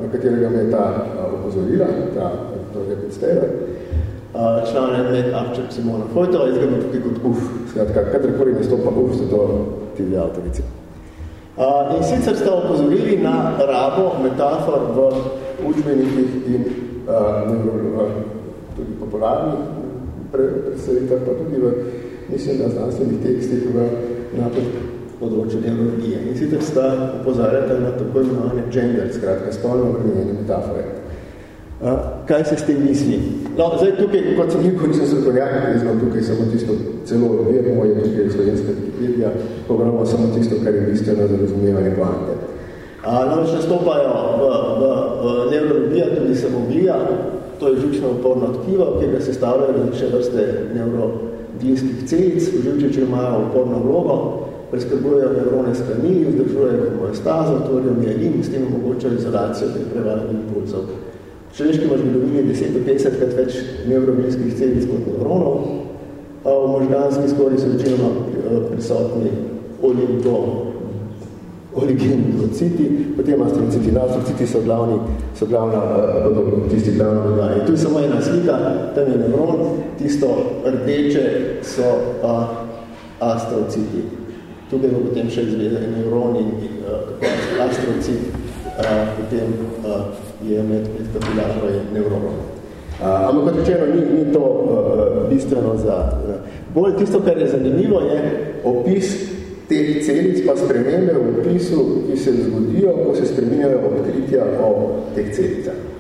na katerega me je ta a, opozorila, ta, to je predstavila. Članek med Arček Simona Fojtova, jaz ga bom tukaj kot uf, skratka, katerkoli ne stopa uf, so to ti dve avtorici. A, in sicer sta opozorili na rabo metafor v učbenikih in uh, tudi popularnih predstavitvah, pa tudi v, mislim, na znanstvenih tekstih v, na področju neurologije. In sicer sta upozarjata na tako imenovane gender, skratka, spolno obremenjene metafore. A, kaj se s tem misli? No, zdaj tukaj, kot sem rekel, nisem se konjak, znam tukaj samo tisto celo vemo, je tukaj slovenska Wikipedia, pogledamo samo tisto, kar je bistveno za razumevanje poante. Namreč nastopajo v, v, v neurologija, tudi samoglija, To je žučno oporno tkivo, ki ga sestavljajo različne vrste neurodinskih celic. Živčeči imajo oporno vlogo, preskrbujejo nevrone skranili, vzdržujejo homoestazo, tvorijo mielin in s tem omogočajo izolacijo teh prevalnih impulsov. V človeški možganovi je 10-50 krat več neurodinskih celic kot nevronov, a v možganski skori so večinoma prisotni oligo oligonuciti, potem astrociti, astrociti so glavni, so glavna, uh, tisti glavno dogajanje. Tu je samo ena slika, tam je nevron, tisto rdeče so uh, astrociti. Tukaj bo potem še izgleda nevron in uh, astrocit, uh, potem uh, je med, med kapilarno je nevronom. Uh, ampak kot rečeno, ni, ni to uh, bistveno za... Uh, bolj tisto, kar je zanimivo, je opis teh celic pa spremembe v opisu, ki se zgodijo, ko se spreminjajo odkritja o teh celicah.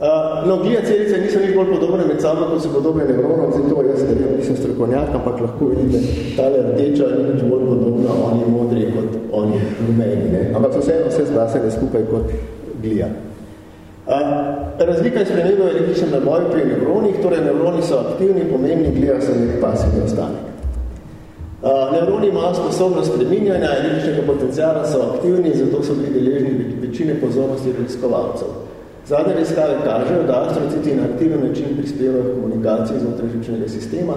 Uh, no, glija celice niso nič bolj podobne med sabo, kot so podobne nevronom, zato jaz ne vem, nisem strokovnjak, ampak lahko vidite, tale rdeča ni nič bolj podobna, oni modri kot oni rumeni, ne? ampak so vseeno vse zglasene skupaj kot glija. Razlika je sprememba v električnem naboju pri nevronih, torej nevroni so aktivni, pomembni, gleda se nek pasivni ostanek. Nevroni imajo sposobnost spreminjanja električnega potencijala, so aktivni, zato so bili deležni večine pozornosti raziskovalcev. Zadnje raziskave kažejo, da astrociti na aktiven način prispevajo komunikaciji znotraj živčnega sistema.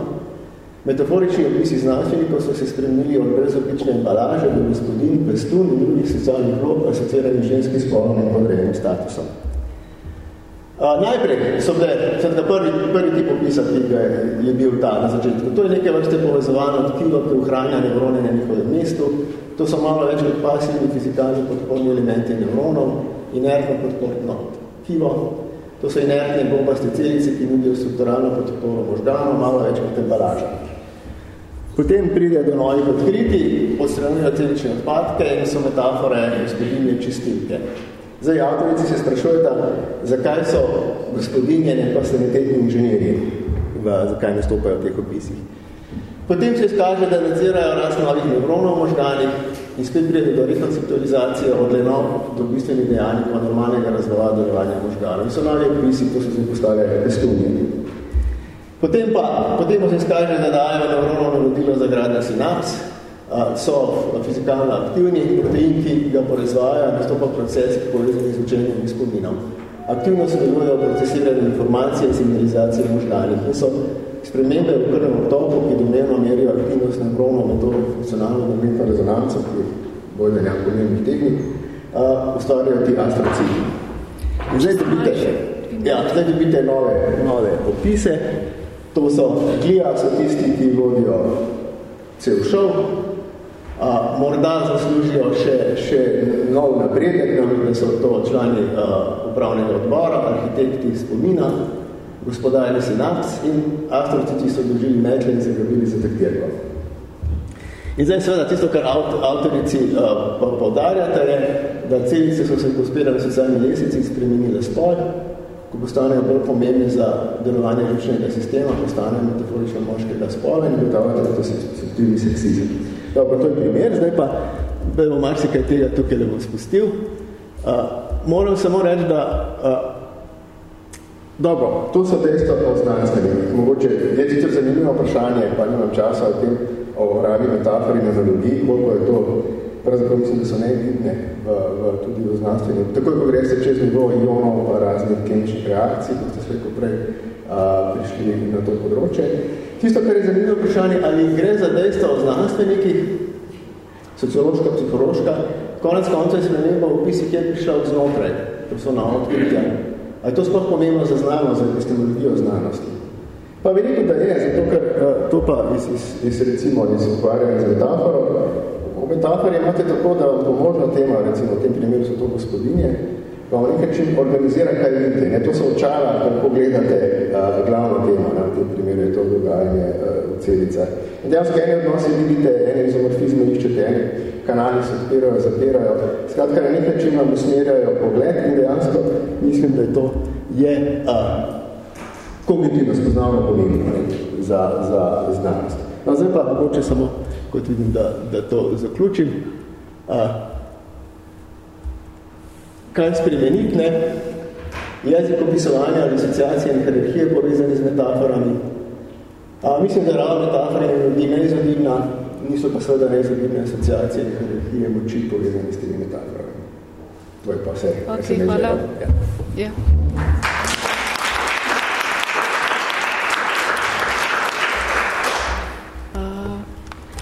Metaforični opisi znanstvenikov so se spremenili od brezopične embalaže do gospodin, pestun in drugih socialnih vlog, asociiranih ženskih spolom in podrejenim statusom. Uh, najprej so bile, sedaj prvi, prvi tip opisa, ki ga je, je bil ta na začetku. To je nekaj vrste povezovano tkivo, ki ohranja nevrone na njihovem mestu. To so malo več kot pasivni fizikalni podporni elementi nevronov, inertno podporno tkivo. To so inertne bombaste celice, ki nudijo strukturalno podporno možgano, malo več kot embalaža. Potem pride do novih odkriti, odstranijo celične odpadke in so metafore gospodinje čistilke. Zdaj, avtorici se sprašujete, zakaj so gospodinje, ne pa sanitetni inženirji, zakaj nastopajo v teh opisih. Potem se izkaže, da nadzirajo rast novih nevronov v možganih in spet pride do rekonceptualizacije od lenov do bistvenih dejanjikov normalnega razvoja delovanja možganov. In so novi opisi, to se postavljajo pestunje. Potem pa, potem pa se izkaže, da dajo nevronov navodilo za gradnja sinaps, so fizikalno aktivni, protein, ki ga proizvajajo, nastopa proces povezani z učenjem in spominom. Aktivno se delujejo procesirane informacije in signalizacije možganih in so spremembe v prvem obtoku, ki domnevno merijo aktivnost nevronov na to funkcionalno magnetno rezonanco, ki je bolj nekaj pomembnih tehnik, ustvarjajo ti astrociti. In zdaj dobite, ja, zdaj dobite nove, nove opise. To so glija, so tisti, ki vodijo cel šov, A, morda zaslužijo še, še nov napredek, da so to člani a, upravnega odbora, arhitekti spomina, gospodajni senac in astrociti so dožili metle in se gabili za taktirko. In zdaj seveda tisto, kar avtorici uh, povdarjate, je, da celice so se pospirali socialni lesici in spremenile spol, ko postanejo bolj pomembni za delovanje žučnega sistema, postanejo metaforično moškega spola in gotavljate, da to se subtilni seksizem. Dobro, to je primer, zdaj pa bomo marsikaj tega tukaj le bom spustil. Uh, moram samo reči, da uh, dobro, to so dejstva o znanstvenih. Mogoče je sicer zanimivo vprašanje, pa nimam časa o tem, o rabi metafori in analogiji, koliko je to, pravzaprav mislim, da so nevidne v, v, tudi v znanstvenih. Tako je, ko gre se čez nivo ionov raznih kemičnih reakcij, kot ste sve prej uh, prišli na to področje. Tisto, kar je zanimivo vprašanje, ali gre za dejstva o znanstvenikih, sociološka, psihološka, konec konca je sprememba v opisi, ki je prišla od znotraj, to so na odkritja. A je to sploh pomembno za znanost, za epistemologijo znanosti? Pa veliko, da je, zato ker eh, to pa iz, iz, iz recimo, iz ukvarjanja z metaforo, v metafori imate tako, da vam pomožna tema, recimo v tem primeru so to gospodinje, pa v nekaj čim organizira, kaj vidite. Ne? To so očala, kako gledate uh, glavno temo, ne? v tem primeru je to dogajanje uh, v celicah. In dejansko ene odnose vidite, ene izomorfizme iščete, ene kanali se odpirajo, zapirajo. Skratka, na nekaj čim vam usmerjajo pogled in dejansko mislim, da je to je uh, kognitivno spoznavno pomembno za, za znanost. No, zdaj pa mogoče samo, kot vidim, da, da to zaključim. Uh, kaj spremeniti, ne? jezik opisovanja ali asociacije in hierarhije povezani z metaforami. A, mislim, da ravno metafora je ljudi neizogibna, niso pa seveda neizogibne asociacije in hierarhije moči povezani s temi metaforami. To je pa vse. Ok, hvala. Ja. Ja.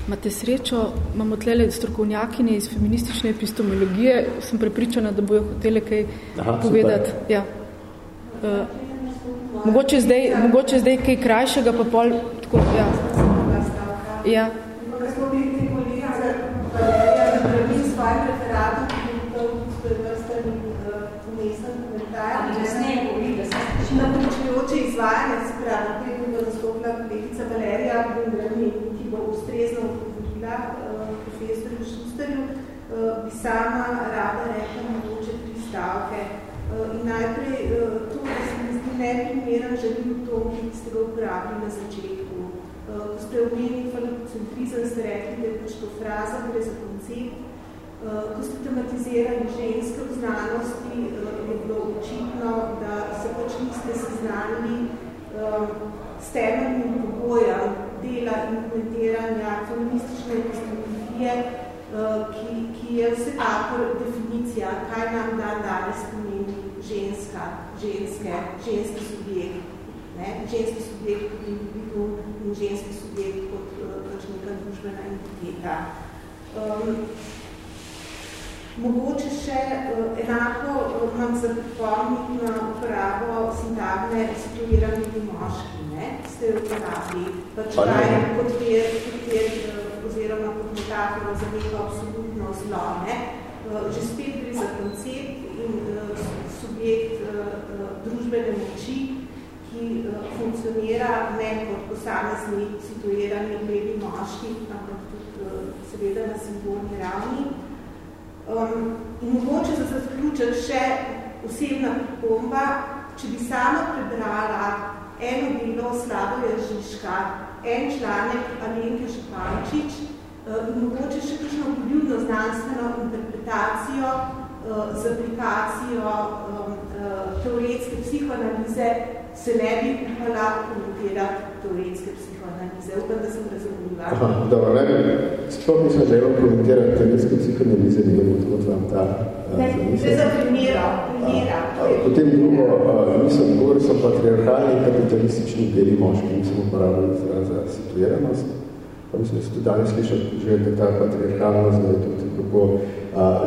Imate srečo, imamo tlele strokovnjakinje iz feministične epistemologije, sem prepričana, da bojo hotele kaj Aha, povedati. Ja. Uh, mogoče, zdaj, mogoče zdaj kaj krajšega, pa pol tako, ja. Ja. Na počujoče izvajanje, se pravi, naprej bo zastopila kolegica Valerija Bundrani, bo ustrezno odgovorila uh, profesorju Šusterju, uh, bi sama rada rekla mogoče tri stavke. In najprej to, da se mi zdi neprimeren želim to, ki ste ga uporabili na začetku. Ko ste omenili falocentrizem, ste rekli, da je pač to fraza, gre za koncept, ko ste tematizirali ženske v znanosti, je bilo očitno, da se pač niste seznanili s temeljnim pogojem dela in komentiranja feministične epistemologije, ki, ki je vsekakor definicija, kaj nam dan danes pomeni ženska, ženske, ženski subjekt, ne? ženski subjekt kot individu in ženski subjekt kot pač neka družbena entiteta. Um, mogoče še uh, enako uh, imam za pripomniti na uporabo sintagme situirani moški, ne? ste jo uporabili, pač kaj kot vir, kot uh, oziroma kot metafora za neko absolutno zlo. Ne? Uh, že spet gre za koncept in subjekt družbene moči, ki funkcionira ne kot posamezni situirani beli moški, ampak tudi seveda na simbolni ravni. Um, in mogoče za zaključek še osebna pripomba, če bi sama prebrala eno delo Slavoja Žižka, en članek Alenke Šepančič, uh, in mogoče še kakšno poljubno znanstveno interpretacijo uh, z aplikacijo um, uh, teoretske psihoanalize, se ne bi upala komentirati teoretske psihoanalize. Upam, da sem razumljiva. Aha, dobro, ne, sploh nisem želel komentirati teoretske psihoanalize, ne vem, odkot vam ta Ne, ne za primera, primera. Potem drugo, nisem govoril, so patriarhalni kapitalistični deli moški, nisem uporabljal za, za situiranost. Pa mislim, da se tudi danes slišal, že da ta patriarhalnost, da je tudi kako.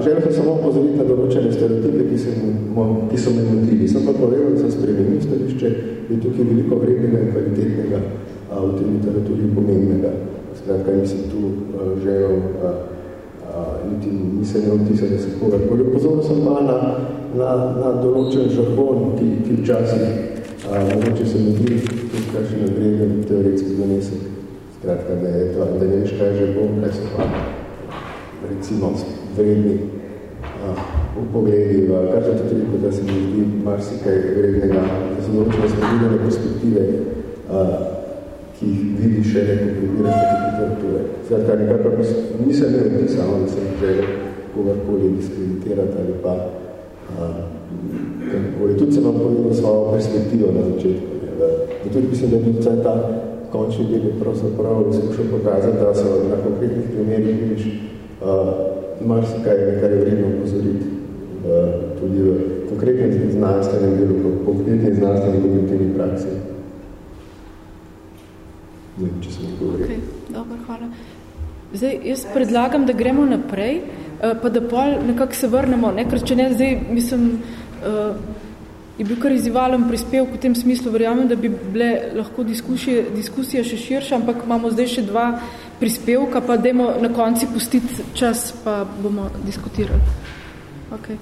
Želel sem samo opozoriti na določene stereotipe, ki, sem, ki so me motili. Sem pa povedal, da sem spremenil stališče, je tukaj veliko vrednega in kvalitetnega a, v tej literaturi pomembnega. Skratka, nisem tu a, želel a, niti nisem imel tisa, da se koga. Pozoril sem pa na, na, na določen žargon, ki, ki včasih mogoče se mi zdi tudi kakšen nadreden teoretski zanesek. Skratka, da je to, da ne veš, kaj je žargon, kaj so pa recimo vredni a, v pogledi, v kar rekel, da se mi zdi marsikaj vrednega, da so določene spremenjene perspektive, a, ki jih vidi še neko prebiraš tako literature. Zdaj, nekako nisem imel ti samo, da sem želel kogarkoli diskreditirati ali pa kakoli. Tudi sem vam povedal svojo perspektivo na začetku. Ne, da, da tudi mislim, da je tudi ta končni del pravzaprav skušal pokazati, da so na konkretnih primerih vidiš uh, marsikaj, kar je vredno upozoriti uh, tudi v konkretnem znanstvenem delu, po konkretni znanstveni kognitivni praksi. Ne, če sem govoril. Okay, dobro, hvala. Zdaj, jaz predlagam, da gremo naprej, pa da pol nekako se vrnemo, ne? ker če ne, zdaj, mislim, uh, je bil kar izivalen prispevk v tem smislu, verjamem, da bi bile lahko diskusije, diskusija še širša, ampak imamo zdaj še dva prispevka, pa dajmo na konci pustiti čas, pa bomo diskutirali. Okay.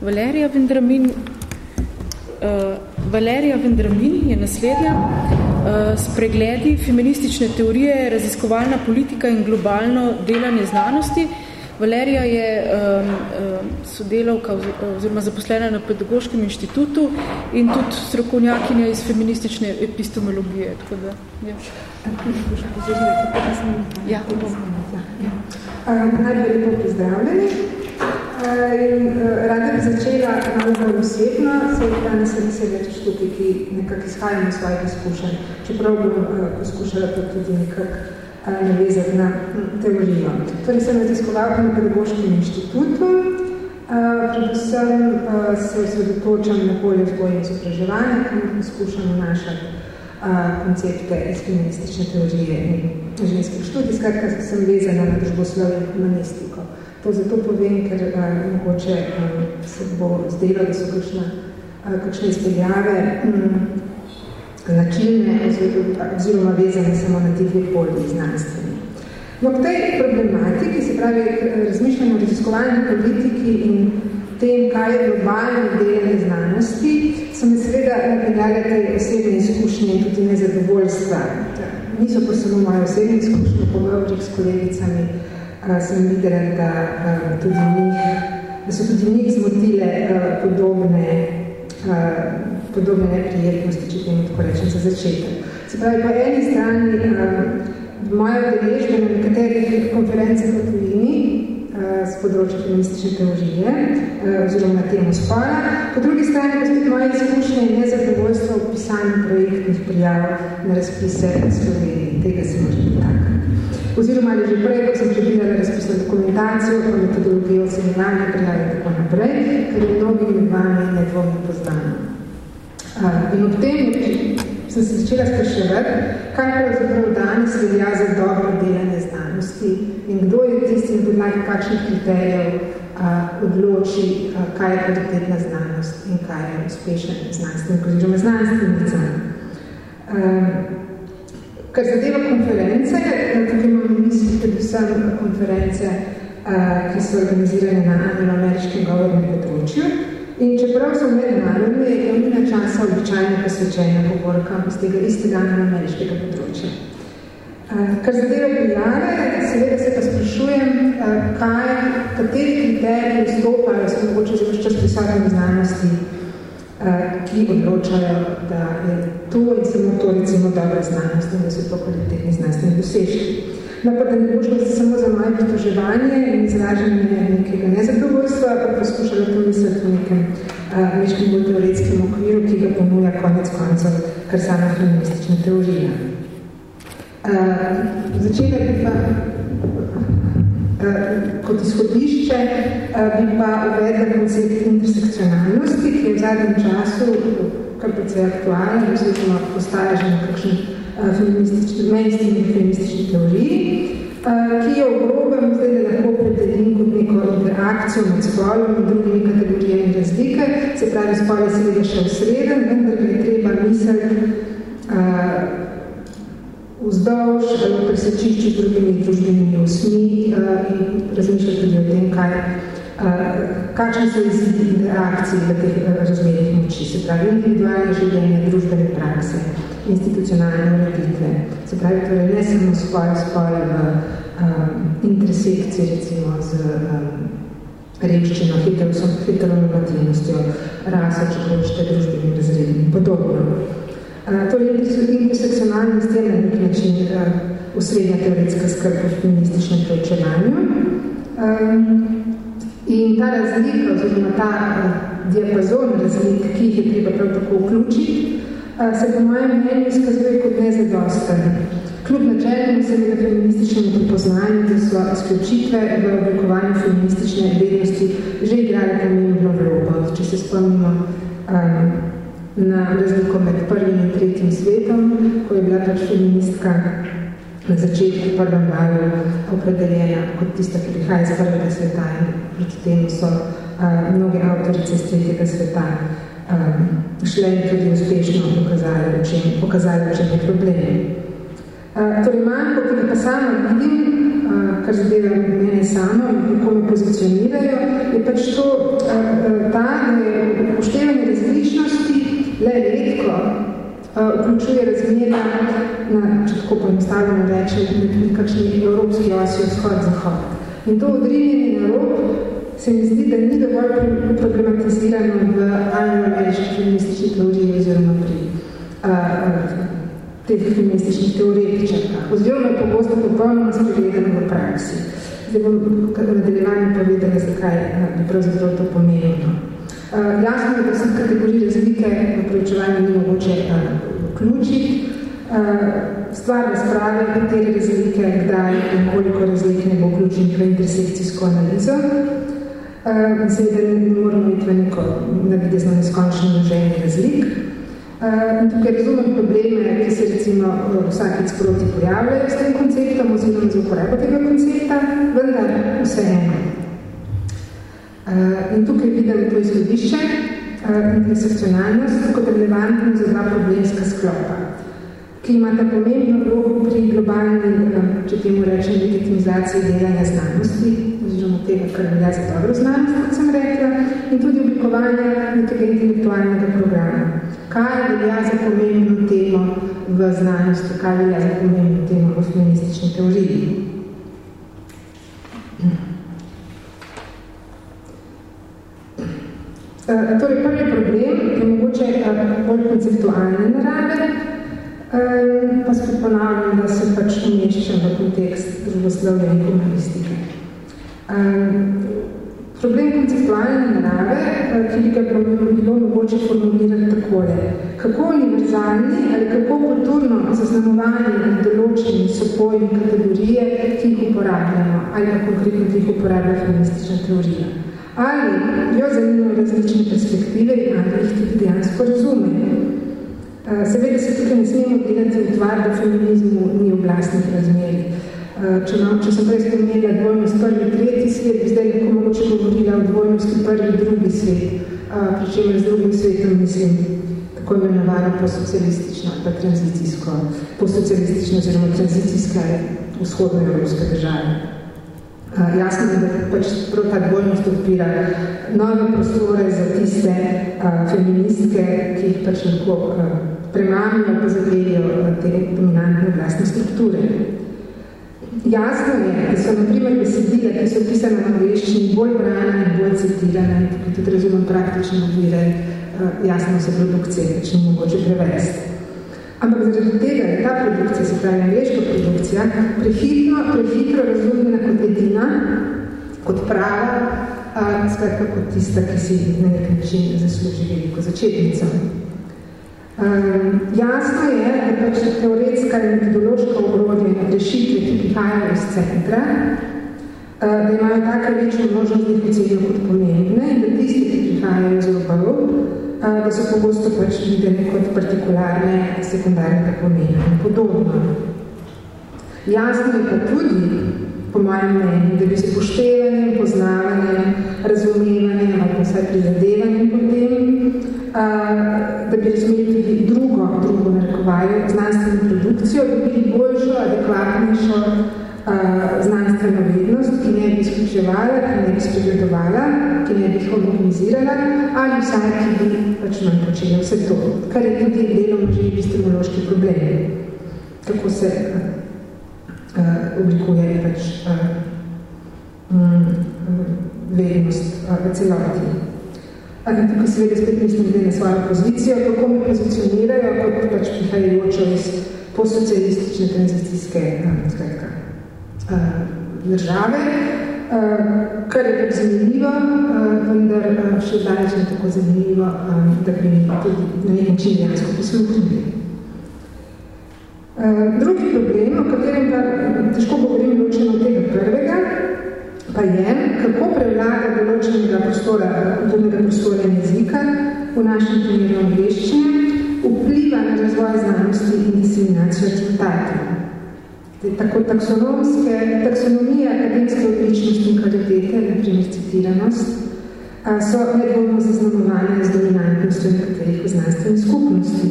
Valerija Vendramin, uh, Valerija Vendramin je naslednja. S pregledi feministične teorije, raziskovalna politika in globalno delanje znanosti. Valerija je um, um, sodelavka oziroma zaposlena na pedagoškem inštitutu in tudi strokovnjakinja iz feministične epistemologije. Tako da, ja. Ja. Najbolj lepo pozdravljeni. In rada bi začela malo bolj osebno, se danes se nisem več štuki, ki nekako izhajamo svojih izkušenj, čeprav bom poskušala to tudi nekako navezati na teorijo. Torej sem raziskovalka na pedagoškem inštitutu, predvsem se osredotočam na polje vzgoje in izobraževanja, ki poskušam vnašati koncepte iz feministične teorije in ženskih študij, skratka sem vezana na družboslovje in humanistiko. To zato povem, ker uh, mogoče um, se bo zdelo, da so kakšne, uh, kakšne izpeljave načine oziroma vezane samo na ti dve polji znanstveni. No, k tej problematiki, se pravi, razmišljamo o raziskovalni politiki in tem, kaj je globalno delanje znanosti, so me seveda napeljali tej osebne izkušnje in tudi nezadovoljstva. Niso pa samo moje osebne izkušnje, pogovorih s kolegicami, sem videla, da, tudi njih, da so tudi njih zmotile podobne, podobne neprijetnosti, če temu tako rečem, za začetek. Se pravi, po eni strani moja udeležba na nekaterih konferencah v tujini z področja feministične teorije oziroma na temo spola. Po drugi strani pa spet moje izkušnje in nezadovoljstvo v pisanju projektnih prijav na razpise Sloveniji. Tega se može tako. Oziroma ali že prej, ko sem prebila razpisno dokumentacijo, pa metodologijo seminarne prijave in tako naprej, ker je mnogi med vami nedvomno poznano. In ob tem sem se začela spraševati, kaj pravzaprav danes velja za dobro delanje znanosti in kdo je tisti na podlagi kakšnih kriterijev a, odloči, a, kaj je kvalitetna znanost in kaj je uspešen znanstvenik oziroma znanstvenica. Kar zadeva konference, tukaj imamo misli predvsem konference, a, ki so organizirane na anglo-ameriškem govornem področju, In čeprav so mednarodne, je glavnina časa običajno posvečena govorkam iz tega istega ameriškega področja. Kar zadeva prijave, seveda se pa sprašujem, kaj, kateri kriteriji vstopajo, so mogoče že čas prisotne znanosti, ki odločajo, da je to in samo to recimo dobra znanost in da so to kvalitetni znanstveni dosežki. No, pa da ne bo šlo samo za moje pritoževanje in izražanje nekega nezadovoljstva, pa poskušala to misliti v nekem uh, meškem bolj teoretskem okviru, ki ga ponuja konec koncev kar sama feministična teorija. Uh, začela bi pa kot izhodišče bi pa uvedla koncept intersekcionalnosti, ki je v zadnjem času kar precej aktualno, oziroma postaja že na kakšen mainstream feministični teoriji, ki je v grobem zdaj ne lahko predelim kot neko interakcijo med spolom in drugimi kategorijami razlike, se pravi, spol je seveda še v sreden, vendar je treba misliti vzdolž ali presečišči z drugimi družbenimi osmi in razmišljati tudi o tem, kaj, kakšne so izvidi interakcije v teh razmerih moči, se pravi, individualne življenje, družbene prakse institucionalne ureditve. Se pravi, torej ne samo spoj, spoj v um, intersekciji recimo z um, revščino, heteronormativnostjo, raso, če hočete, družbenim razredom in podobno. Uh, torej, intersekcionalnost je na nek način uh, usrednja teoretska skrb v feminističnem preučevanju. Um, in ta razlika, oziroma ta uh, diapazon razlik, ki jih je treba prav tako vključiti, se po mojem mnenju izkazuje kot nezadosten. Kljub načeljem seveda feminističnemu prepoznanju, da so izključitve v oblikovanju feministične vednosti že igrali pomembno vlogo. Če se spomnimo um, na razliko med prvim in tretjim svetom, ko je bila pač feministka na začetku prvem valu opredeljena kot tista, ki prihaja iz prvega sveta in proti temu so uh, mnoge avtorice iz tretjega sveta um, šle in tudi uspešno pokazali, v čem, pokazali, v čem je problem. Uh, torej, manjko, ki ga pa sama vidim, uh, kar zadeva mene samo in kako me pozicionirajo, je pač to, uh, ta, da je upoštevanje različnosti le redko vključuje razmerja na, če tako poenostavljeno reče, nekakšni evropski osi vzhod-zahod. In to odrinjenje na rob se mi zdi, da ni dovolj problematizirano v anglo-ameriški feministični teoriji oziroma pri a, teh feminističnih teoretičarkah. Oziroma pogosto popolnoma spregledano v praksi. Zdaj bom v nadaljevanju povedala, zakaj je pravzaprav to pomembno. Uh, jasno je, da vseh kategorij razlike v preučevanju ni mogoče vključiti. Uh, stvar razprave, katere razlike, kdaj in koliko razlik ne bo vključenih v intersekcijsko analizo. Uh, in seveda moramo iti v neko navidezno neskončno množenje razlik. Uh, in tukaj razumem probleme, ki se recimo vsakic proti pojavljajo s tem konceptom oziroma z uporabo tega koncepta, vendar vse eno. Uh, in tukaj vidim to izhodišče, intersekcionalnost, kot relevantno za dva problemska sklopa, ki imata pomembno vlogo pri globalni, če temu rečem, legitimizaciji delanja znanosti, tega, kar velja za dobro znanost, kot sem rekla, in tudi oblikovanje nekega intelektualnega programa. Kaj velja za pomembno temo v znanosti, kaj velja za pomembno temo v feministični teoriji. Uh, torej, prvi problem je mogoče uh, bolj konceptualne narave, pa spet ponavljam, da se pač umeščam v kontekst družboslovja in humanistike. Um, konceptualne narave, eh, ki bi ga bilo mogoče formulirati takole. Kako univerzalni ali kako kulturno zaznamovani in določeni so pojmi kategorije, ki jih uporabljamo, ali pa konkretno ki jih uporablja feministična teorija. Ali jo zanimajo različne perspektive in ali jih tudi dejansko razumejo. Eh, seveda se tukaj ne smemo gledati v tvar, da feminizmu ni oblastnih razmerij. Eh, če, no, če sem prej spomenila dvojnost prvi, tretji svet, bi zdaj lahko mogoče govorila o dvojnosti prvi, drugi svet, eh, pri čemer z drugim svetom mislim tako imenovano postsocialistično pa tranzicijsko, postsocialistično oziroma tranzicijska vzhodnoevropska država. Uh, jasno je, da pač prav ta dvojnost odpira nove prostore za tiste uh, feministke, ki jih pač lahko uh, premamijo pa zavedijo uh, te dominantne vlastne strukture. Jasno je, da so naprimer besedile, ki so pisane na angliščini, bolj brane in bolj citirane, tukaj tudi razumem praktične ovire, uh, jasno se produkcije, pač ni mogoče prevesti. Ampak zaradi tega je ta produkcija, se pravi angliška produkcija, prehitro, prehitro razumljena kot edina, kot prava, uh, skratka kot tista, ki si na nek način zasluži veliko začetnico. Um, jasno je, da pač teoretska in metodološka obrodja in rešitve, ki prihajajo iz centra, uh, da imajo tako večjo možnost biti kot pomembne in da tisti, ki prihajajo iz obalu, uh, da so pogosto pač videni kot partikularne, sekundarne pomene in podobno. Jasno je pa tudi, po mojem mnenju, da bi se poštevanjem, poznavanjem, razumevanjem ali vsaj prizadevanjem potem da bi razumeli tudi drugo, drugo narekovaju, znanstveno produkcijo, dobili boljšo, adekvatnejšo uh, znanstveno vednost, ki ne bi izključevala, ki ne bi spregledovala, ki ne bi homogenizirala, ali vsaj, ki bi pač nam počela vse to, kar je tudi delom že epistemološki problem, kako se uh, oblikuje pač uh, um, vednost uh, celoti. Ali tukaj seveda spet mislim na svojo pozicijo, kako me pozicionirajo kot pač prihajajočo iz postsocialistične tranzicijske skratka, države, kar je tako zanimivo, vendar še daleč ne tako zanimivo, da bi tudi na nek način dejansko posluhnili. Drugi problem, o katerem pa težko govorim ločeno tega prvega, pa je, kako prevlaga določenega prostora, kulturnega prostora in jezika, v našem primeru angliščine, vpliva na razvoj znanosti in diseminacijo rezultatov. Tako taksonomske, taksonomija akademske odličnosti in kvalitete, na primer citiranost, so nedvojno zaznamovane z dominantnostjo nekaterih v znanstveni skupnosti.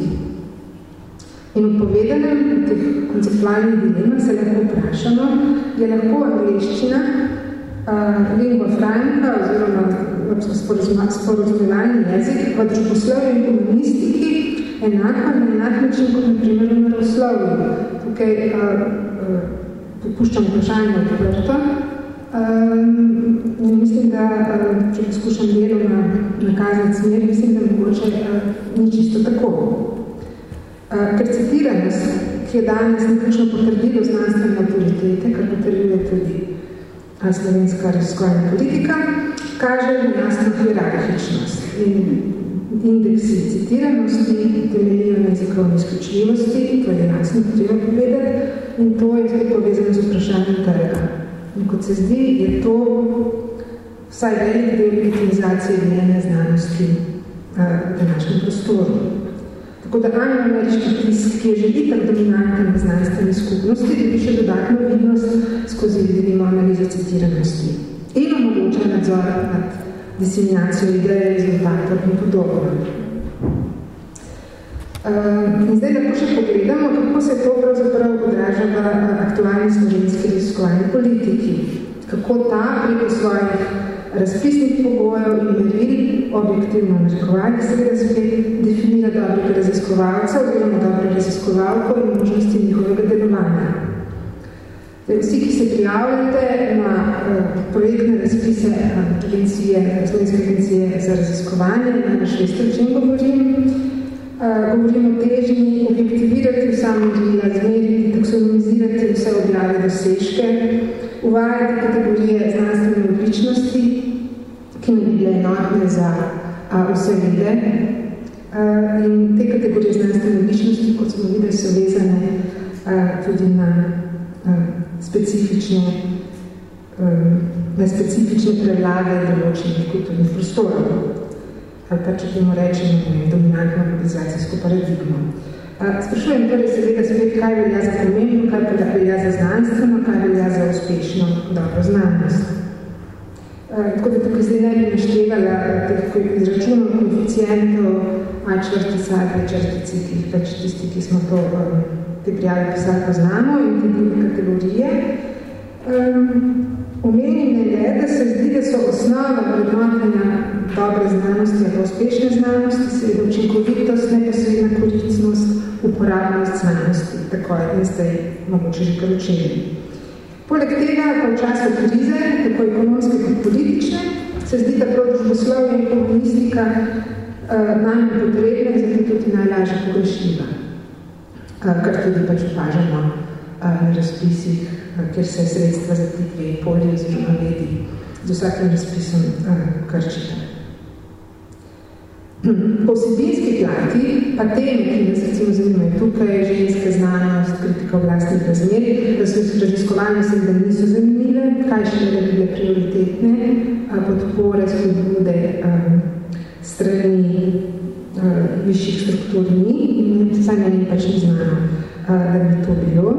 In v povedanem teh konceptualnih dilemah se lahko vprašamo, je lahko angliščina uh, lingua franca oziroma sporozumevalni jezik v družboslovju in komunistiki enako na enak način kot na primer v naravoslovju. Tukaj uh, uh, popuščam vprašanje odprto. Um, mislim, da če poskušam delo na, nakazati smer, mislim, da mogoče uh, ni čisto tako. Uh, ker citiranost, ki je danes nekakšno potrdilo znanstvene autoritete, kar potrebuje tudi slovenska raziskovalna politika, kaže na jasno hierarhičnost in indeksi citiranosti temeljijo na jezikovni izključljivosti, to je jasno treba povedati, in to je zdaj povezano z vprašanjem trga. In kot se zdi, je to vsaj velik del legitimizacije mnenja znanosti v današnjem prostoru. Tako da anglo-ameriški tisk, ki je že itak dominanten v znanstveni skupnosti, dobi še dodatno vidnost skozi vidimo analizo citiranosti in omogoča nadzor nad diseminacijo ideje, rezultatov in podobno. Uh, in zdaj lahko še pogledamo, kako se to pravzaprav odraža v aktualni slovenski raziskovalni politiki. Kako ta preko svojih razpisnih pogojev in meril objektivno narekovanje seveda spet definira dobrega raziskovalca oziroma dobrega raziskovalko in možnosti njihovega delovanja. Vsi, ki se prijavljate na uh, projektne razpise uh, agencije, Slovenske agencije za raziskovanje, na o čem govorim, uh, govorim o težnji objektivirati vsa merila, zmeriti, taksonomizirati vse objave dosežke, uvajati kategorije znanstvene odličnosti, ki ne bi bile enotne za a, vse vide. A, in te kategorije znanstvene odličnosti, kot smo videli, so vezane a, tudi na a, specifične a, na specifične prevlade določenih kulturnih prostorov. Ali pa, če temu rečem, dominantno mobilizacijsko paradigmo. Sprašujem torej seveda spet, kaj velja za pomembno, kaj velja za znanstveno, kaj velja za uspešno dobro znanost. Tako da tukaj zdaj ne bi naštevala teh izračunov koeficientov, A črti sadre, črtici, ki jih pač tisti, ki smo to te prijave pisali poznamo in te druge kategorije. Omenjene je, da se zdi, da so osnova vrednotenja dobre znanosti ali uspešne znanosti, seveda učinkovitost, neposredna koristnost, uporabnost znanosti. Tako je in zdaj mogoče že kar učenje. Poleg tega pa v času krize, tako ekonomske kot politične, se zdi, da prav družboslovje in komunistika uh, nam potrebna in zato tudi najlažje pogrešljiva, uh, kar tudi pač upažamo uh, na razpisih ker se sredstva za ti dve polje oziroma mediji z vsakim razpisom uh, krčita. Po vsebinski plati, pa teme, ki nas recimo zanimajo tukaj, ženska znanost, kritika vlastnih razmer, da so se, da niso zanimive, kaj še ne bile prioritetne, podpore, spodbude um, strani uh, višjih struktur ni in saj meni pač ni znano, uh, da bi to bilo.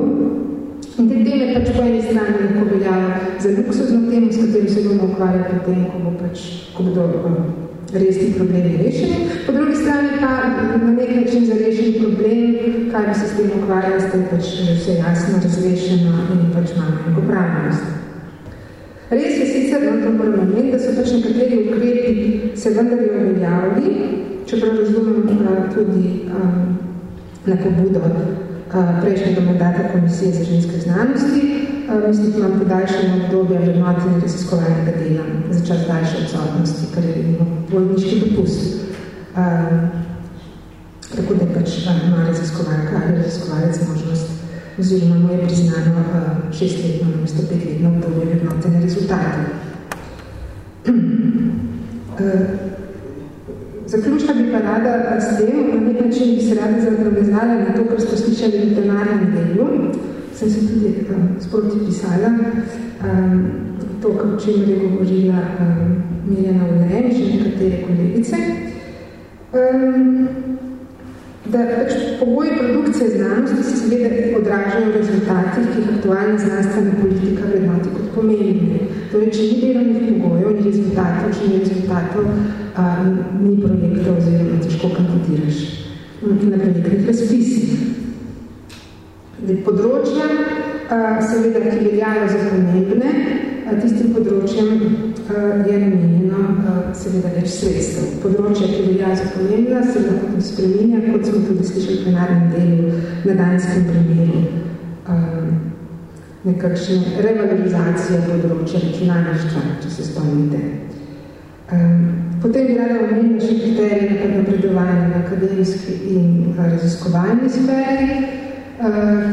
In te teme pač po eni strani lahko veljajo za luksuzno temo, s katerim se bomo ukvarjali potem, ko bo pač, ko bodo um, resni problemi rešeni. Po drugi strani pa na nek način za rešeni problem, kaj bi se s tem ukvarjali, ste pač vse jasno razrešeno in pač malo enakopravnost. Res je sicer, no to moram omeniti, da so pač nekateri ukrepi se vendar je uveljavili, čeprav razumemo tudi um, na pobudo prejšnjega mandata Komisije za ženske znanosti. Mislim, da imam podaljšeno obdobje vrednotenja raziskovalnega dela za čas daljše odsotnosti, kar je imamo bolniški dopust. Tako da pač ima raziskovalka ali raziskovalec možnost oziroma mu je priznano šestletno, namesto petletno obdobje vrednotenja rezultatov. Zaključka bi pa rada s tem, na nek način bi se rada zavezala na to, kar ste slišali v denarnem delu. Sem se tudi um, sproti pisala um, to, o čem je govorila um, Mirjana Ulen, že nekatere kolegice. Um, da pač pogoji produkcije znanosti se seveda odražajo v rezultatih, ki jih aktualna znanstvena politika vrednoti kot pomembne. Torej, če ni delovnih pogojev, ni rezultatov, če ni rezultatov, um, ni projektov oziroma težko kandidiraš na projektnih razpisih. Področja, uh, seveda, ki veljajo za pomembne, uh, tistim področjem uh, je namenjeno seveda več sredstev. Področja, ki velja za pomembna, se lahko spreminja, kot smo tudi slišali v plenarnem delu na danskem primeru. Nekakšne revalorizacije področja računalništva, če se spomnite. Potem bi rada omenila še kriterije na napredovanje na akademski in raziskovalni sferi,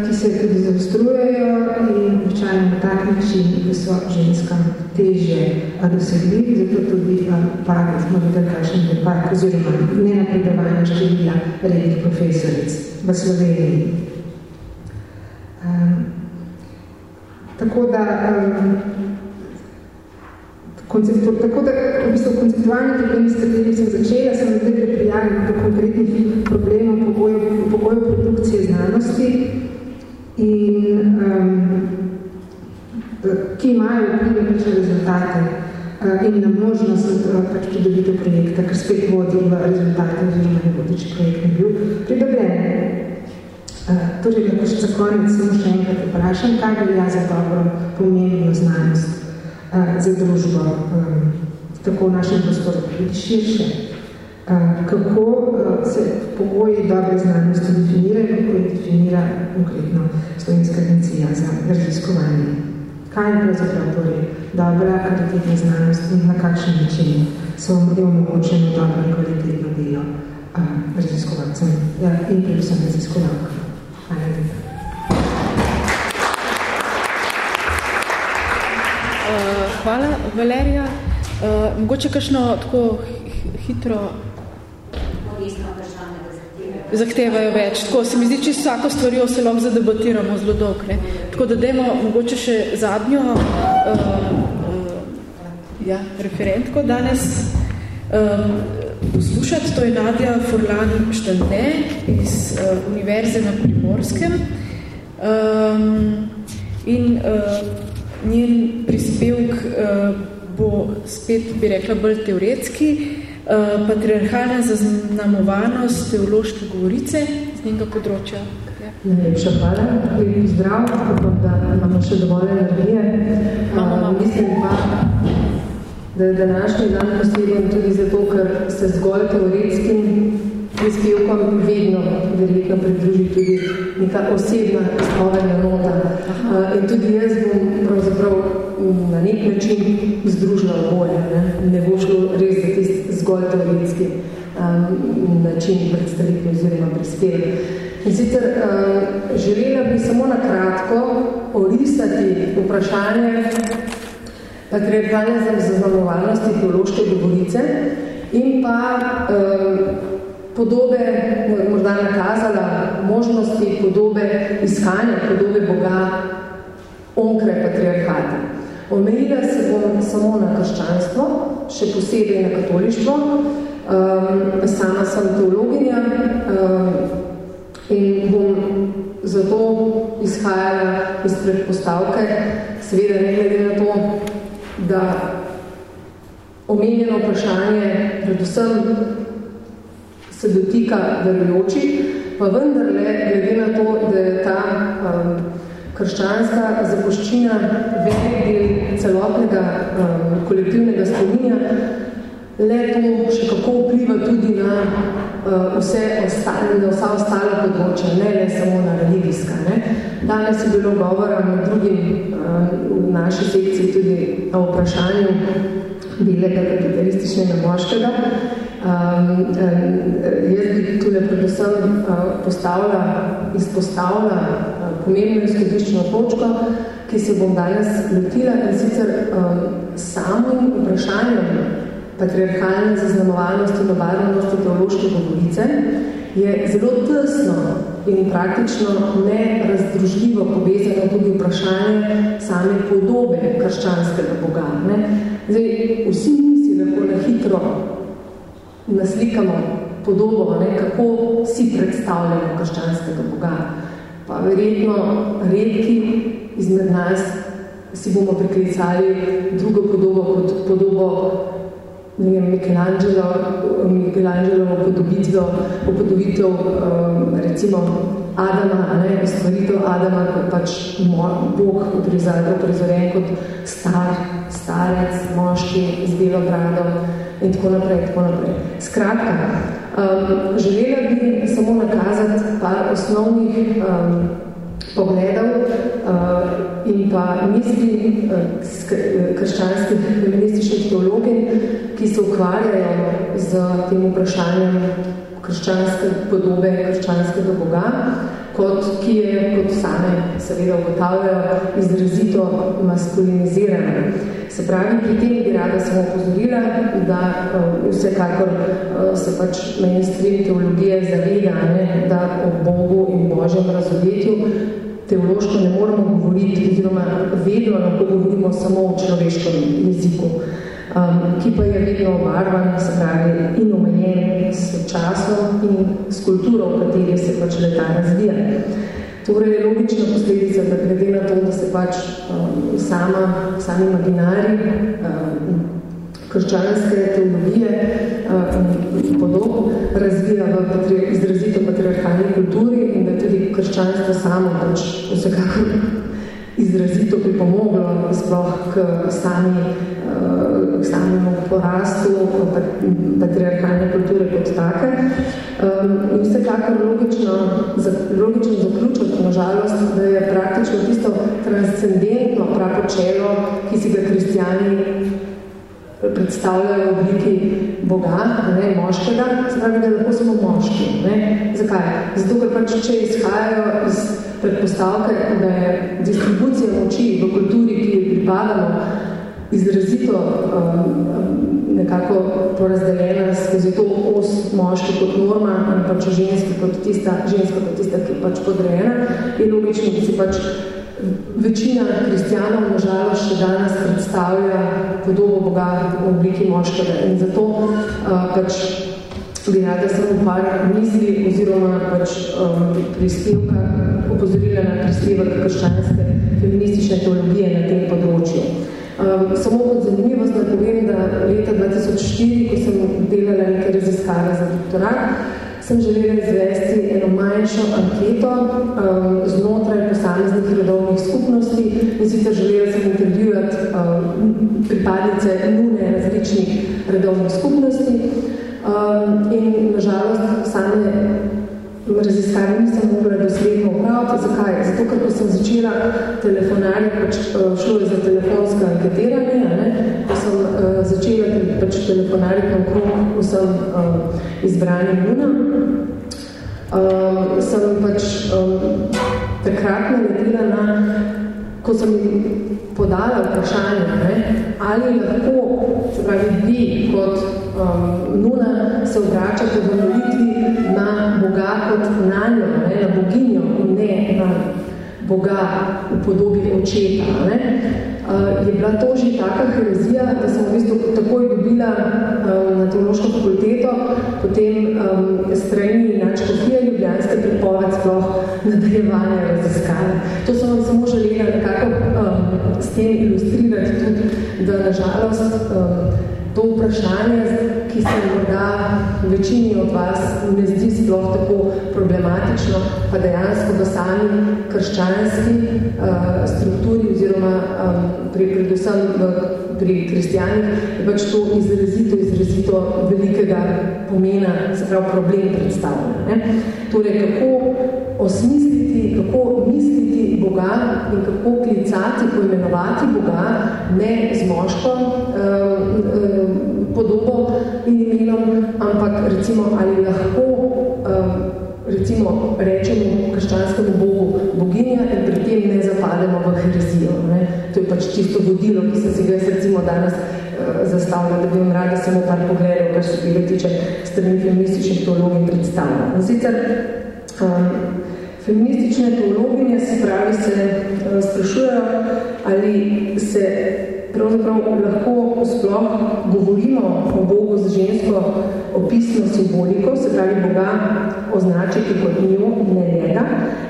ki se tudi zaostrujejo in običajno na tak način, da so ženskam težje dosegljivi, zato tudi pade, smo videli kakšen depart, oziroma ne napredovanje števila rednih profesoric v Sloveniji. Um, tako da um, konceptu, tako da v bistvu konceptualni problemi, s katerimi sem začela, sem zdaj priprijavila do konkretnih problemov znanosti in um, ki imajo vplive pač rezultate uh, in na možnost uh, pač pridobitev projekta, ker spet vodi v rezultate oziroma ne vodi, če projekt ne bil pridobljen. Uh, torej, lahko še za konec samo še enkrat vprašam, kaj velja za dobro pomembno znanost uh, za družbo, um, tako v našem prostoru, tudi širše. Uh, kako uh, se pogoji dobre znanosti definirajo, kako je definira konkretno Slovenska agencija za raziskovanje. Kaj je pravzaprav torej dobra kvalitetna znanost in na kakšen način so omogočeno dobro in kvalitetno delo uh, raziskovalcem ja, in predvsem raziskovalkam. Hvala, Valerija. Uh, mogoče kakšno tako hitro zahtevajo več. Tako se mi zdi, če vsako stvarjo se lahko zadebatiramo zelo dolg. Ne? Tako da dajmo mogoče še zadnjo uh, uh, ja, referentko danes um, poslušati. To je Nadja Furlan Štandne iz uh, Univerze na Primorskem. Um, in uh, njen prispevk uh, bo spet, bi rekla, bolj teoretski, uh, patriarhalna zaznamovanost teološke govorice z njega področja. Najlepša hvala, lep zdrav, upam, da imamo še dovolj energije. Uh, mislim pa, da je današnji dan poseben tudi zato, ker se zgolj teoretskim prispevkom vedno verjetno pridruži tudi neka osebna izpovedna nota. Uh, in tudi jaz bom pravzaprav na nek način združila oboje. Ne? ne bo šlo res za zgolj teoretski um, način predstavitve oziroma prispevek. In sicer uh, želela bi samo na kratko orisati vprašanje patriarkalne zaznamovalnosti teološke govorice in pa um, podobe, morda nakazala možnosti podobe iskanja, podobe Boga onkraj patriarhata. Omejila se bom samo na krščanstvo, še posebej na katolištvo. Um, sama sem teologinja um, in bom zato izhajala iz predpostavke, seveda ne glede na to, da omenjeno vprašanje predvsem se dotika verujočih, pa vendarle, glede na to, da je ta um, krščanska zapoščina velik del celotnega um, kolektivnega spominja, le to še kako vpliva tudi na uh, vse ostale, na vsa ostala področja, ne le samo na religijska. Ne. Danes je bilo govora med drugim um, v naši sekciji tudi o vprašanju belega kapitalističnega moškega, Um, jaz bi tudi predvsem uh, postavila, izpostavila pomembno izhodiščno točko, ki se bom danes lotila in sicer um, samim vprašanjem patriarhalne zaznamovalnosti in obarvanosti teološke govorice je zelo tesno in praktično nerazdružljivo povezano tudi vprašanje same podobe krščanskega Boga. Ne? Zdaj, vsi mi si lahko na hitro naslikamo podobo, ne, kako si predstavljamo krščanskega Boga. Pa verjetno redki izmed nas si bomo priklicali drugo podobo kot podobo ne vem, Michelangelo, Michelangelo upodobitev, upodobitev um, recimo Adama, ne, stvaritev Adama, kot pač Bog uprizorjen kot star, starec, moški z belo brado, in tako naprej, tako naprej. Skratka, um, želela bi samo nakazati par osnovnih um, pogledov uh, in pa misli uh, krščanskih feminističnih teologij, ki se ukvarjajo z tem vprašanjem krščanske podobe, krščanskega Boga, kot, ki je, kot same seveda ugotavljajo, izrazito maskulinizirana. Se pravi, pri tem bi rada samo opozorila, da uh, vsekakor uh, se pač mainstream teologije zaveda, ne, da o Bogu in Božjem razodetju teološko ne moramo govoriti, oziroma vedno lahko govorimo samo o človeškem jeziku, um, ki pa je vedno obarvan, se pravi, in omenjen s časom in s kulturo, v kateri se pač leta razvija. Torej je logična posledica, da glede na to, da se pač um, sama, sami imaginari um, krščanske teologije um, podob razvija v patri, izrazito patriarhalni kulturi in da tudi krščanstvo samo pač vsekakor izrazito pripomoglo sploh k sami k samemu porastu patriarhalne kulture kot take. In vsekakor logično, logično zaključiti, na žalost, da je praktično tisto transcendentno prapočelo, ki si ga kristijani predstavljajo v obliki Boga, ne, moškega, se pravi, da lahko samo moški. Ne. Zakaj? Zato, ker pač, če izhajajo iz predpostavke, da je distribucija moči v kulturi, ki jo pripadamo, izrazito um, nekako porazdeljena skozi to os moški kot norma in pač ženski kot tista, ženska kot tista, ki je pač podrejena, je logično, da si pač večina kristijanov nažalost še danes predstavlja podobo Boga v obliki moškega. In zato uh, pač bi rada samo par misli oziroma pač um, prispevka opozorila na prispevek krščanske feministične teologije na tem področju. Um, samo kot zanimivost da povem, da leta 2004, ko sem delala neke raziskave za doktorat, sem želela izvesti eno manjšo anketo um, znotraj posameznih redovnih skupnosti in sicer želela sem intervjuvati um, pripadnice nune različnih redovnih skupnosti um, in nažalost same raziskave nisem mogla dosledno upraviti. Zakaj? Zato, ker ko sem začela telefonarje, pač eh, šlo je za telefonsko anketiranje, ne? ko sem uh, začela pač telefonarje na okrog vsem um, izbranim lunam, um, sem pač um, takrat naredila na, ko sem podala vprašanje, ne? ali lahko, se pravi, vi kot um, nuna se obračate v molitvi na Boga kot na njo, ne, na boginjo in ne na Boga v podobi očeta. Ne. Uh, je bila to že taka herezija, da sem v bistvu takoj dobila um, na teološko fakulteto, potem um, strani načkofije Ljubljanske pripoved sploh nadaljevanja raziskave. To sem vam samo želela nekako um, s tem ilustrirati tudi, da nažalost um, to vprašanje, ki se morda večini od vas ne zdi sploh tako problematično, pa dejansko v sami krščanski uh, strukturi oziroma um, pri, predvsem v, pri kristijanih je pač to izrazito, izrazito velikega pomena, se pravi problem predstavlja. Ne? Torej, kako osmisliti, kako misliti Boga in kako klicati, poimenovati Boga, ne z moško uh, uh, podobo in imenom, ampak recimo ali lahko um, recimo rečemo krščanskemu Bogu boginja in pri tem ne zapademo v herezijo. Ne? To je pač čisto vodilo, ki sem si ga recimo danes uh, zastavila, da bi vam rada samo par pogledal, kar se tega tiče strani feminističnih teologij predstavlja. In sicer um, feministične teologinje se pravi se uh, sprašujejo, ali se pravzaprav lahko sploh govorimo o Bogu z žensko opisno simboliko, se pravi Boga označiti kot njo, ne njega,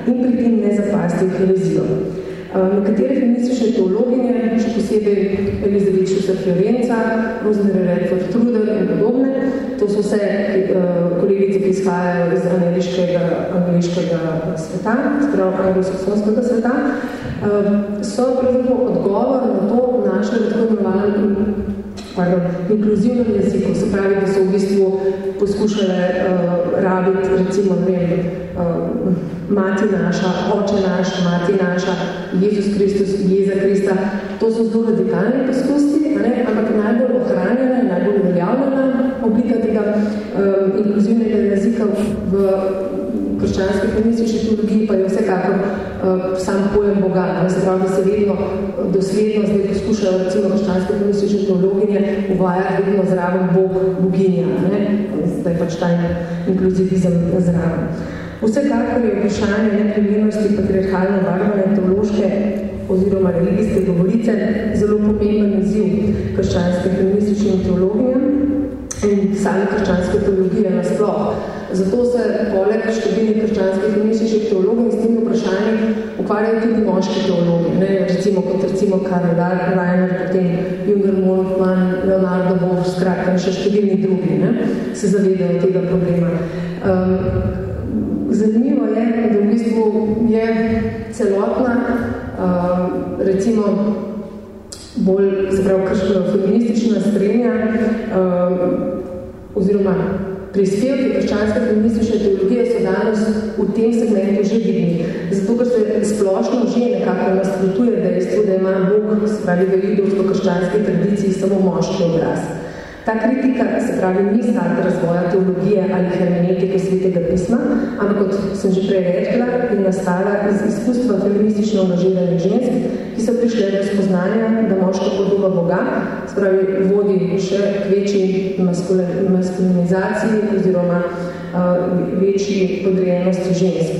in pri tem ne zapasti v herezijo. Nekatere feministične teologinje, še posebej Elizabeth Schuster Fiorenca, Rosemary Redford Truder in podobne, to so vse kolegice, ki izhajajo iz angliškega, angliškega sveta, sprav anglosaksonskega sveta, so pravzaprav odgovor na to našli tako imenovanem pardon, inkluzivnem jeziku, se pravi, da so v bistvu poskušale uh, rabiti, recimo, ne vem, uh, mati naša, oče naš, mati naša, Jezus Kristus, Jeza Krista. To so zelo radikalni poskusi, ampak najbolj ohranjena, najbolj uveljavljena oblika tega um, inkluzivnega jezika v krščanski feministični teologiji pa je vsekakor uh, sam pojem Boga. Ne? Se pravi, da se vedno dosledno zdaj poskušajo recimo krščanske feministične teologinje uvajati vedno zraven Bog, boginja. Ne? Zdaj pač ta inkluzivizem zraven. Vsekakor je vprašanje neprimernosti patriarhalne varovane teološke oziroma religijske govorice zelo pomemben izziv krščanske feministične teologije in same krščanske teologije nasploh. Zato se poleg številnih krščanskih feminističnih teologij s tem vprašanjem ukvarjajo tudi moški teologi, ne? recimo kot recimo Karl Reiner, potem Junger Moltmann, Leonardo Bohr, skratka še številni drugi, ne? se zavedajo tega problema. Um, Zanimivo je, da v bistvu je celotna, uh, recimo, bolj, se pravi, krško feministična strenja, uh, oziroma prispevki krščanske feministične teologije so danes v tem segmentu že vidni. Zato, ker se splošno že nekako nasprotuje dejstvo, da ima Bog, se pravi, v judovsko-krščanski tradiciji samo moški obraz. Ta kritika, se pravi, ni start razvoja teologije ali hermenetike svetega pisma, ampak kot sem že prej rekla, je nastala iz izkustva feministično angažiranih žensk, ki so prišle do spoznanja, da moška podoba Boga, spravi vodi še k večji maskulinizaciji oziroma uh, večji podrejenosti žensk.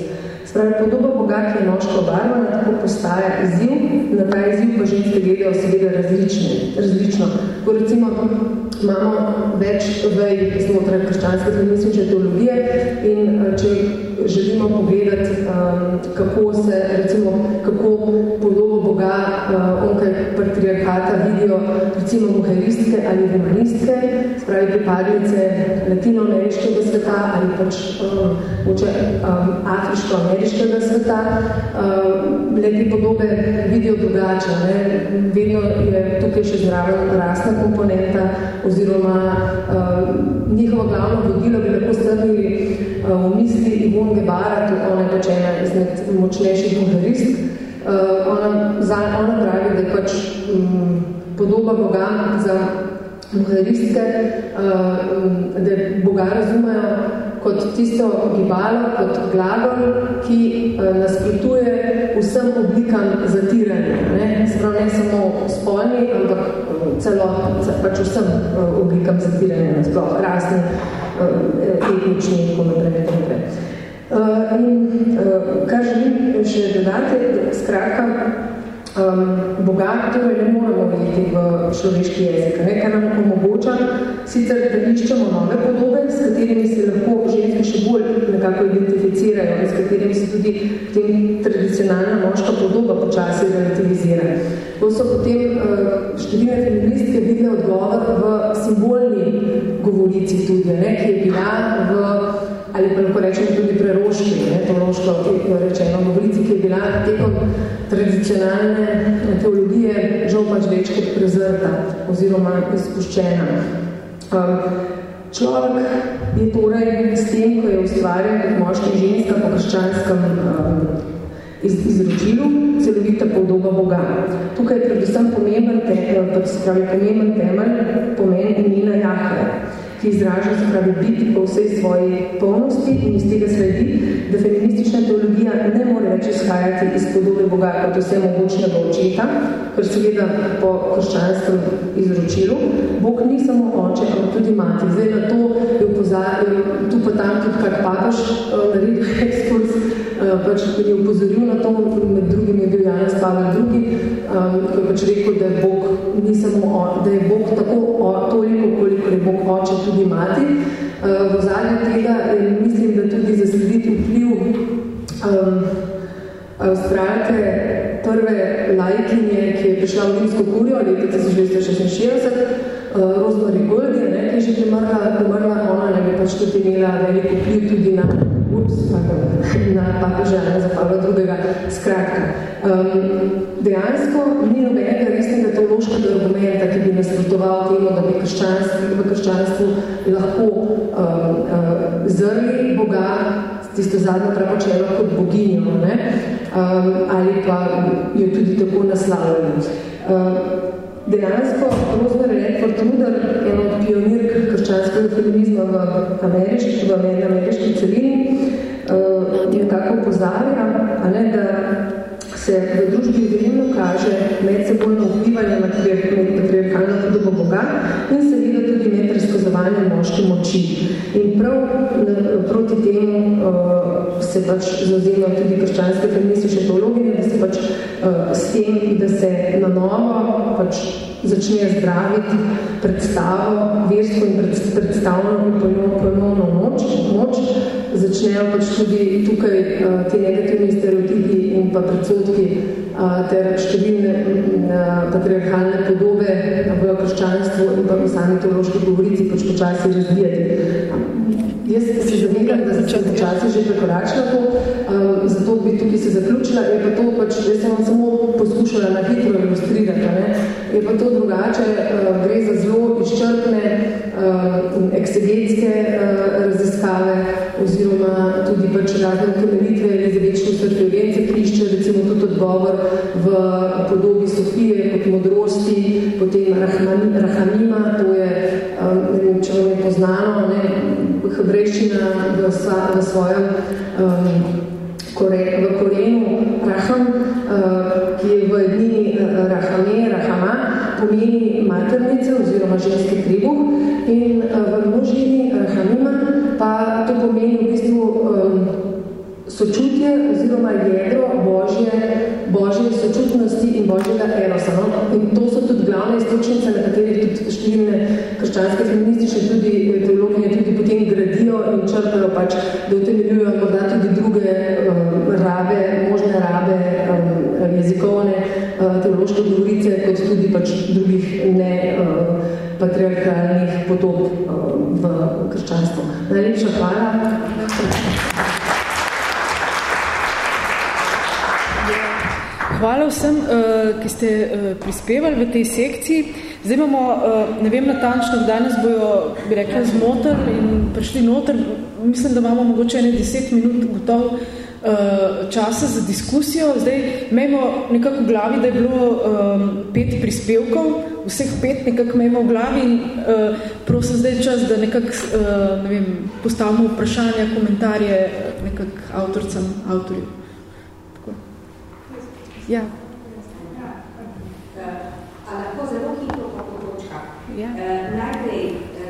Spravi, podoba Boga, ki je moško obarvana, tako postaja izziv, na ta izziv pa ženske gledajo seveda različne, različno. Ko recimo imamo več vej znotraj krščanske feministične teologije in če želimo pogledati, um, kako se, recimo, kako podobo Boga uh, onkaj patriarhata vidijo recimo muheristke ali humanistke, spravi pripadnice latinoameriškega sveta ali pač um, uče, um, afriško-ameriškega sveta, um, le podobe vidijo drugače. Ne? Vedno je tukaj še zraven rasna komponenta oziroma um, njihovo glavno vodilo bi lahko strnili uh, v Ivon Gebara, tudi ona je pač ena izmed močnejših motorist. Uh, ona, za, ona pravi, da je pač um, podoba Boga za motoristke, uh, da Boga razumejo kot tisto gibalo, kot glagol, ki uh, nasprotuje vsem oblikam zatiranja. Ne? Sprav ne samo spolni, ampak celo pač vsem uh, oblikam zatiranja, sploh rasni, uh, etnični in tako naprej. Uh, in uh, kar želim še dodati, skratka, um, Boga torej ne moramo videti v človeški jezik, ne, kar nam omogoča sicer, da iščemo nove podobe, s katerimi se lahko ženske še bolj nekako identificirajo in s katerimi se tudi tem tradicionalna moška podoba počasi relativizira. To so potem uh, številne feministke videle odgovor v simbolni govorici tudi, ne, ki je bila v ali pa lahko rečemo tudi preroški, ne, to roško rečeno govorici, ki je bila tekom tradicionalne teologije žal pač več kot prezrta oziroma izpuščena. Um, človek je torej s tem, ko je ustvarjen kot moški ženska po krščanskem um, iz, izročilu, celovita podoba Boga. Tukaj je predvsem pomemben, te, pravi, pomemben temelj pomen imena Jahve ki izraža se pravi biti po vsej svoji polnosti in iz tega sledi, da feministična teologija ne more več izhajati iz podobe Boga kot vse mogočnega očeta, ker seveda po krščanskem izročilu. Bog ni samo oče, ampak tudi mati. Zdaj na to je upozarjal, tu pa tam tudi kak papaš uh, naredil ekskurs, uh, pač je upozoril na to, med drugim je bil Janez Pavel II, um, ko je pač rekel, da je Bog, ni samo, da je Bog tako o, toliko, koliko je Bog oče tudi mati. Uh, v zadnjem tega je, mislim, da tudi zaslediti vpliv um, avstralke prve lajkinje, ki je prišla v Rimsko kurijo leta 1966, uh, Rosemary Goldie, ne, ki je že primrla, primrla ona, ne bi pač tudi imela veliko vpliv tudi na ups, na papeža za Pavla drugega. Skratka, um, dejansko ni nobenega resnega teološkega argumenta, ki bi nasprotoval temu, da bi v krščanstvu lahko um, uh, zrli Boga, tisto zadnjo prepočelo kot boginjo, ne? Um, ali pa jo tudi tako naslavljali. Um, dejansko Rosemary Redford Ruder, en od pionirk krščanskega feminizma v ameriški, v ameriški celini, uh, je tako pozarja, a ne, da se v družbi izjemno kaže medsebojno vplivanje na patriarhalno podobo Boga in seveda tudi med razkazovanje moške moči. In prav proti temu uh, se pač zauzemajo tudi krščanske feministične teologinje, da se pač uh, s tem, da se na novo pač začne zdraviti predstavo, versko in predstavno in pojmovno moč, moč, začnejo pač tudi tukaj uh, ti negativni stereotipi in pa predsodki uh, ter številne uh, patriarhalne podobe v krščanstvu in pa v sami teološki govorici pač počasi razvijati. Jaz se zavedam, da sem počasi že prekoračila to, um, zato bi tukaj se zaključila, je pa to pač, jaz sem samo poskušala na hitro ilustrirati, ne? je pa to drugače, uh, gre za zelo izčrpne uh, eksegetske uh, razne utemelitve Elizabečne srtevence, ki išče recimo tudi odgovor v podobi Sofije kot modrosti, potem Rahamima, to je, um, ne vem, če vam je poznano, ne? hebrejščina v, v svojem um, kore, v korenu raham, uh, ki je v ednini pomeni maternice oziroma ženski tribuh in v množini rahamima pa to pomeni v bistvu um, sočutje oziroma jedro Božje, Božje sočutnosti in Božjega erosa. No? In to so tudi glavne istočnice, na katerih tudi številne krščanske feministične tudi eh, teologinje tudi potem gradijo in črpajo pač, da utemeljujo morda tudi druge um, rabe, možne rabe um, jezikovne uh, teološke govorice, kot tudi pač drugih ne um, patriarkalnih podob um, v krščanstvu. Najlepša hvala. Hvala vsem, uh, ki ste uh, prispevali v tej sekciji. Zdaj imamo, uh, ne vem natančno, danes bojo, bi rekla, zmotili in prišli noter. Mislim, da imamo mogoče ene deset minut gotov časa za diskusijo. Zdaj imamo nekako v glavi, da je bilo pet prispevkov, vseh pet nekako imamo v glavi in uh, prosim zdaj čas, da nekako uh, ne vem, postavimo vprašanja, komentarje nekako avtorcem, avtorju. Ja. A lahko zelo hitro pa po točkah. Ja. Najprej,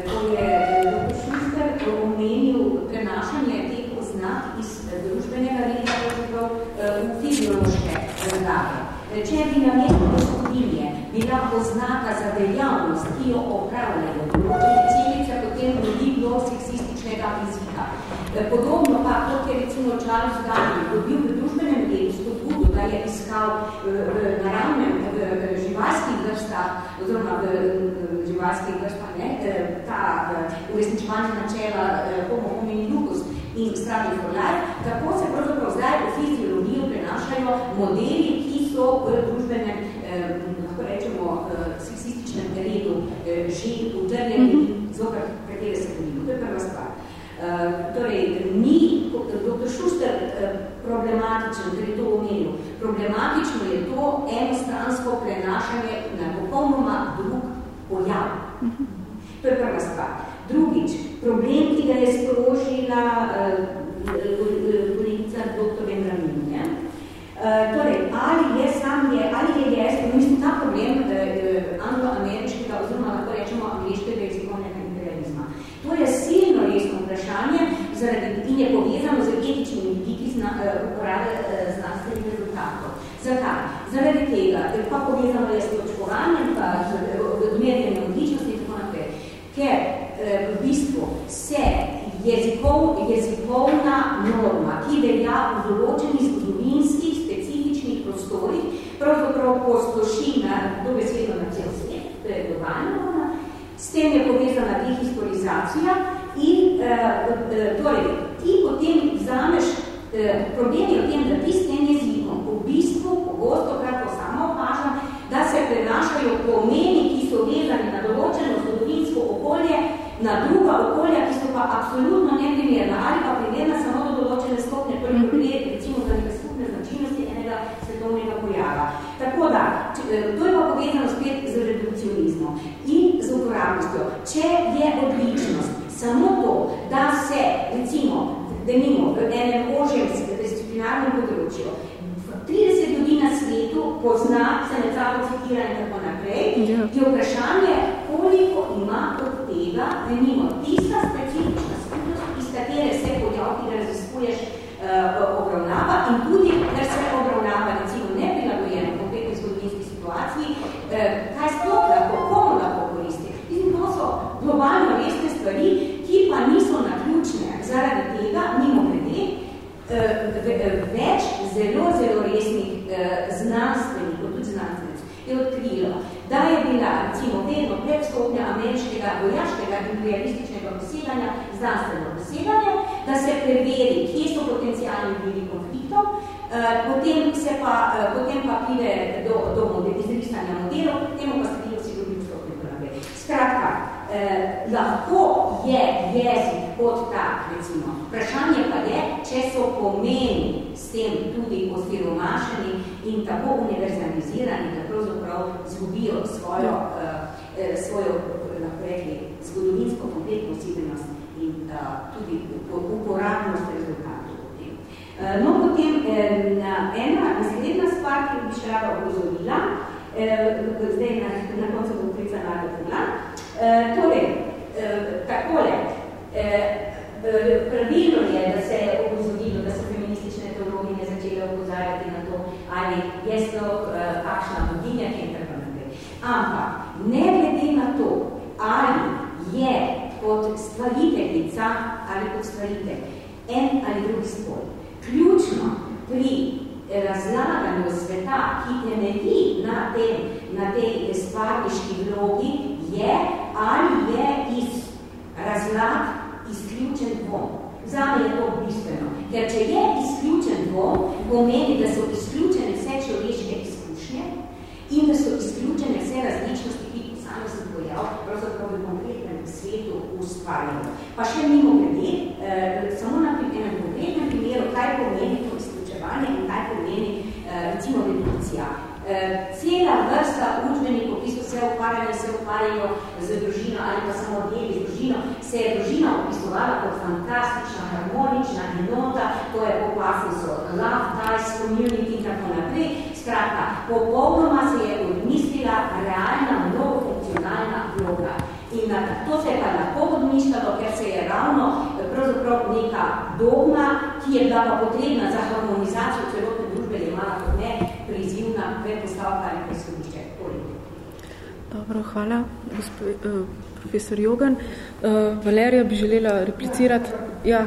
ko je dr. Šuster omenil prenašanje teh oznak iz družbenega reda v fiziološke razlage. Če bi namesto gospodinje bila oznaka za dejavnost, ki jo opravljajo določene celice, potem ljudi do seksističnega jezika. Podobno pa, kot je recimo Charles Darwin dobil v družbenem delu spodbudo, je iskal v naravnem, v živalskih vrstah, oziroma v živalskih vrstah, ne, ta uresničevanje načela homo homini lucus in strani for life, tako se pravzaprav zdaj v fiziologijo prenašajo modeli, ki so v družbenem, lahko rečemo, seksističnem redu že utrljeni, zopr katere se bodimo. To je prva stvar. Torej, ni dr. Šuster problematičen, ker je to omenil. Problematično je to enostransko prenašanje na popolnoma drug pojav. To je prva stvar. Drugič, problem, ki ga je sprožila kolegica uh, dr. Vendramin. Uh, torej, ali je sam je, ali je jaz, mislim, ta problem uh, anglo-ameriškega oziroma lahko rečemo angliškega jezikovnega imperializma. To je silno resno vprašanje zaradi, in je povezano z etičnimi vidiki uporabe uh. Zakaj? Zaradi tega, ker pa povezano je s točkovanjem, pa z odmerjenjem odličnosti in tako naprej, ker uh, v bistvu se jezikov, jezikovna norma, ki velja v določenih zgodovinskih, specifičnih prostorih, pravzaprav posploši na dobesedno na cel svet, to je globalna norma, s tem je povezana dehistorizacija in uh, torej, ti potem vzameš, uh, problem je v tem, da ti s tem jezikom v bistvu pogosto kratko samo opažam, da se prenašajo pomeni, ki so vezani na določeno zgodovinsko okolje, na druga okolja, ki so pa absolutno neprimerna ali pa primerna samo do določene stopne, koliko gre recimo za neke skupne značilnosti enega svetovnega pojava. Tako da, to je pa povezano spet z redukcionizmom in z uporabnostjo. Če je odličnost samo to, da se recimo, da mimo v enem ožjem disciplinarnem področju 30 ljudi na svetu pozna, se med sabo citira in tako naprej, ja. je vprašanje, koliko ima od tega, da nimo tista specifična skupnost, iz katere se podjav, ki ga raziskuješ, uh, obravnava in tudi, ker se obravnava recimo neprilagojeno v konkretni zgodovinski situaciji, uh, kaj sploh lahko, komu lahko koristi. In to so globalno resne stvari, ki pa niso naključne zaradi tega, mimo glede, več zelo, zelo resnih znanstvenih, kot tudi znanstvenic, je odkrilo, da je bila, recimo, vedno predstopnja ameriškega vojaškega imperialističnega doseganja znanstveno doseganje, da se preveri, kje so potencijalni bili konfliktov, potem, se pa, potem pa pride do, do model, izrisanja modelov, temu pa sledijo vsi drugi vstopni. Skratka, eh, lahko je jezik kot tak. Vprašanje pa je, če so pomeni s tem tudi osiromašeni in tako univerzalizirani, da pravzaprav zgubijo svojo, eh, svojo lahko rekli, zgodovinsko kompletno osebnost in eh, tudi uporabnost rezultatov. No, potem eh, ena naslednja stvar, ki bi še rada opozorila, zdaj na, na koncu bom klica naredila. Torej, takole, pravilno je, da se je opozorilo, da so feministične teologine začele opozarjati na to, ali je sploh kakšna vodinja in tako naprej. Ampak, ne glede na to, ali je kot stvariteljica ali kot stvaritelj en ali drugi spol, ključno pri razlaganju sveta, ki temelji na, tem, na tej stvarniški vlogi, je ali je iz razlag izključen dvom. Zame je to bistveno. Ker če je izključen dvom, pomeni, da so izključene vse človeške izkušnje in da so izključene vse različnosti, ki posamezen pojav, pravzaprav v konkretnem svetu ustvarjamo. Pa še mimo glede, eh, samo na enem konkretnem primeru, kaj pomeni to izključevanje in kaj pomeni eh, recimo redukcija. Eh, cela vrsta učbenikov, ki so se ukvarjali, se ukvarjajo z družino ali pa samo deli z družino, se je družina opisovala kot fantastična, harmonična enota, to je po pasu love, ties, community in tako naprej. Skratka, popolnoma se je odmislila realna, mnogofunkcionalna vloga. In na, to se je pa lahko odmišljalo, ker se je ravno pravzaprav neka dogma, ki je bila pa potrebna za harmonizacijo celotne družbe, je mala kot ne Dobro, hvala, gospod, uh, profesor Jogan. Uh, Valerija bi želela replicirati. Ja.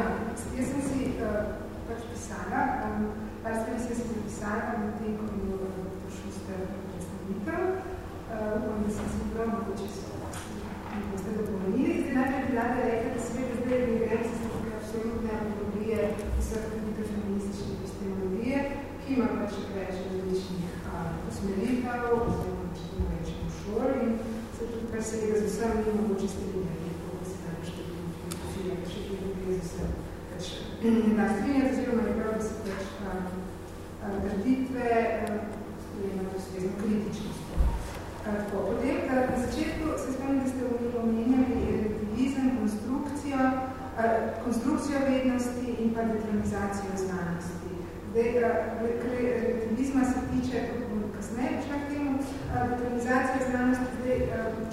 Jaz sem si uh, pač pisala, um, par stvari sem si zapisala na tem, ko bi prišel ste predstavitev. Uh, upam, da sem si prav mogoče boste dopolnili. Zdaj najprej bi rada rekla, da seveda zdaj bi grem se stavke absolutne antropologije, vseh tudi feministične epistemologije, ki ima pač več različnih usmeritev, oziroma če to rečemo šol in se tudi kar seveda z vsem ni mogoče strinjati, kako se tam štiri filozofije, še ki je z vsem. Pač, da strinjati oziroma je prav, da se pač trditve sprejemajo ustrezno kritičnost. Tako, potem, da na začetku se spomnim, da ste omenjali relativizem, konstrukcijo, konstrukcijo vednosti in pa determinizacijo znanosti. Zdaj, relativizma se tiče, kasneje prišla k temu, determinizacija znanosti, zdaj,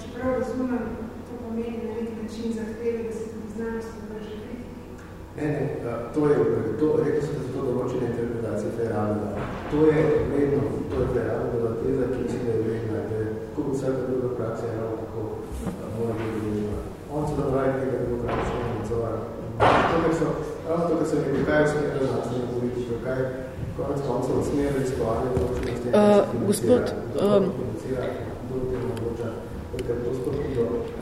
čeprav razumem, to pomeni na neki način zahteve, da se tudi znanost podrži kritiki. Ne, ne, to je, to, rekel sem, da so to določene interpretacije Ferranda. To je vedno, to je Ferranda teza, ki mislim, da je vedna, da je kot vsaka druga praksa, eno tako mora biti vedna. On se napravi tega demokratičnega nadzora. To, kar so, ravno to, kar se nekaj, kaj usmerja znanstvene politike, kaj konec koncev usmerja izpovarja določene s tem, uh, gospod, um,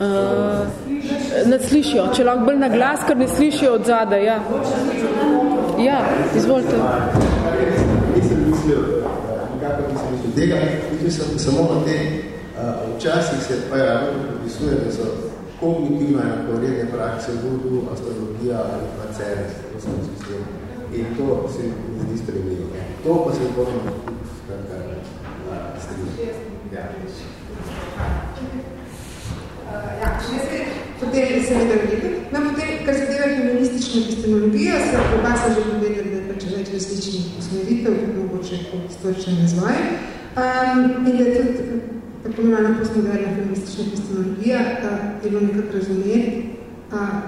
Uh, ne slišijo, če lahko bolj na glas, ker ne slišijo od zada, ja. Ja, izvolite. Nisem mislil, nekako nisem mislil tega, mislil samo na te, včasih se pa ravno pripisuje, da so kognitivne enakovredne prakse, vodu, astrologija ali pa ceres, to sem sistem. In to se mi zdi spremljivo. To pa se bomo kar kar strinjati. Ja. Ja, če se potem seveda vidi. No, potem, kar se deva feministično epistemologijo, se oba so že povedali, da je pač več različnih usmeritev, mogoče kot storičen razvoj. Um, in da je tudi tako imenovana postmoderna feministična epistemologija, da je bilo nekako razumeti,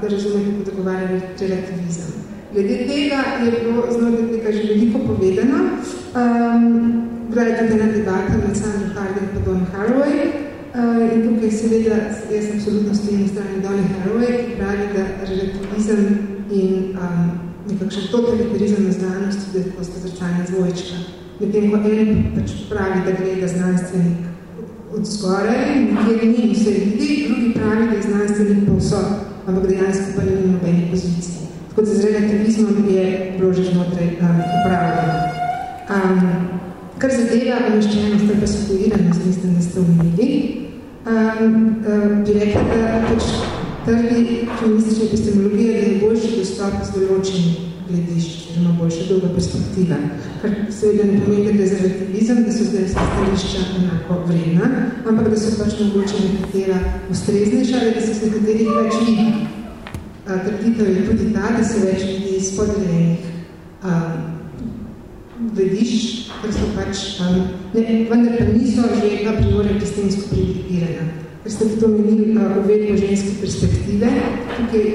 da razume kako dogovarja relativizem. Glede tega je bilo znotraj tega že veliko povedano. Um, bila je tudi ena debata med Sandra Harding in Don Haraway, in tukaj seveda, jaz absolutno stojim na strani Donny Haraway, ki pravi, da relativizem in um, nekakšen totalitarizem na znanosti, da je to sta zrcanja zvojčka. Medtem, ko en pač pravi, da gleda znanstvenik od zgoraj, nekjer ni vse vidi, drugi pravi, da je znanstvenik povsod, ampak dejansko pa ni nobeni poziciji. Tako da z relativizmom je bilo že znotraj um, upravljeno. Um, kar zadeva umeščenost pa situiranost, mislim, da ste omenili, um, um, bi rekla, da pač trdi feministične epistemologije, da je boljši dostop z določenih gledišč, oziroma boljša dolga perspektiva. Kar seveda ne pomeni, da je za relativizem, da so zdaj vse stališča enako vredna, ampak da so pač mogoče nekatera ustreznejša, ali da se z nekaterih več vidi. Trditev je tudi ta, da se več vidi iz podrejenih um, gledišč, ker so pač, um, ne, vendar pa niso že a priori kristinsko privilegirana. Ker ste tudi omenili uh, uvedbo ženske perspektive, tukaj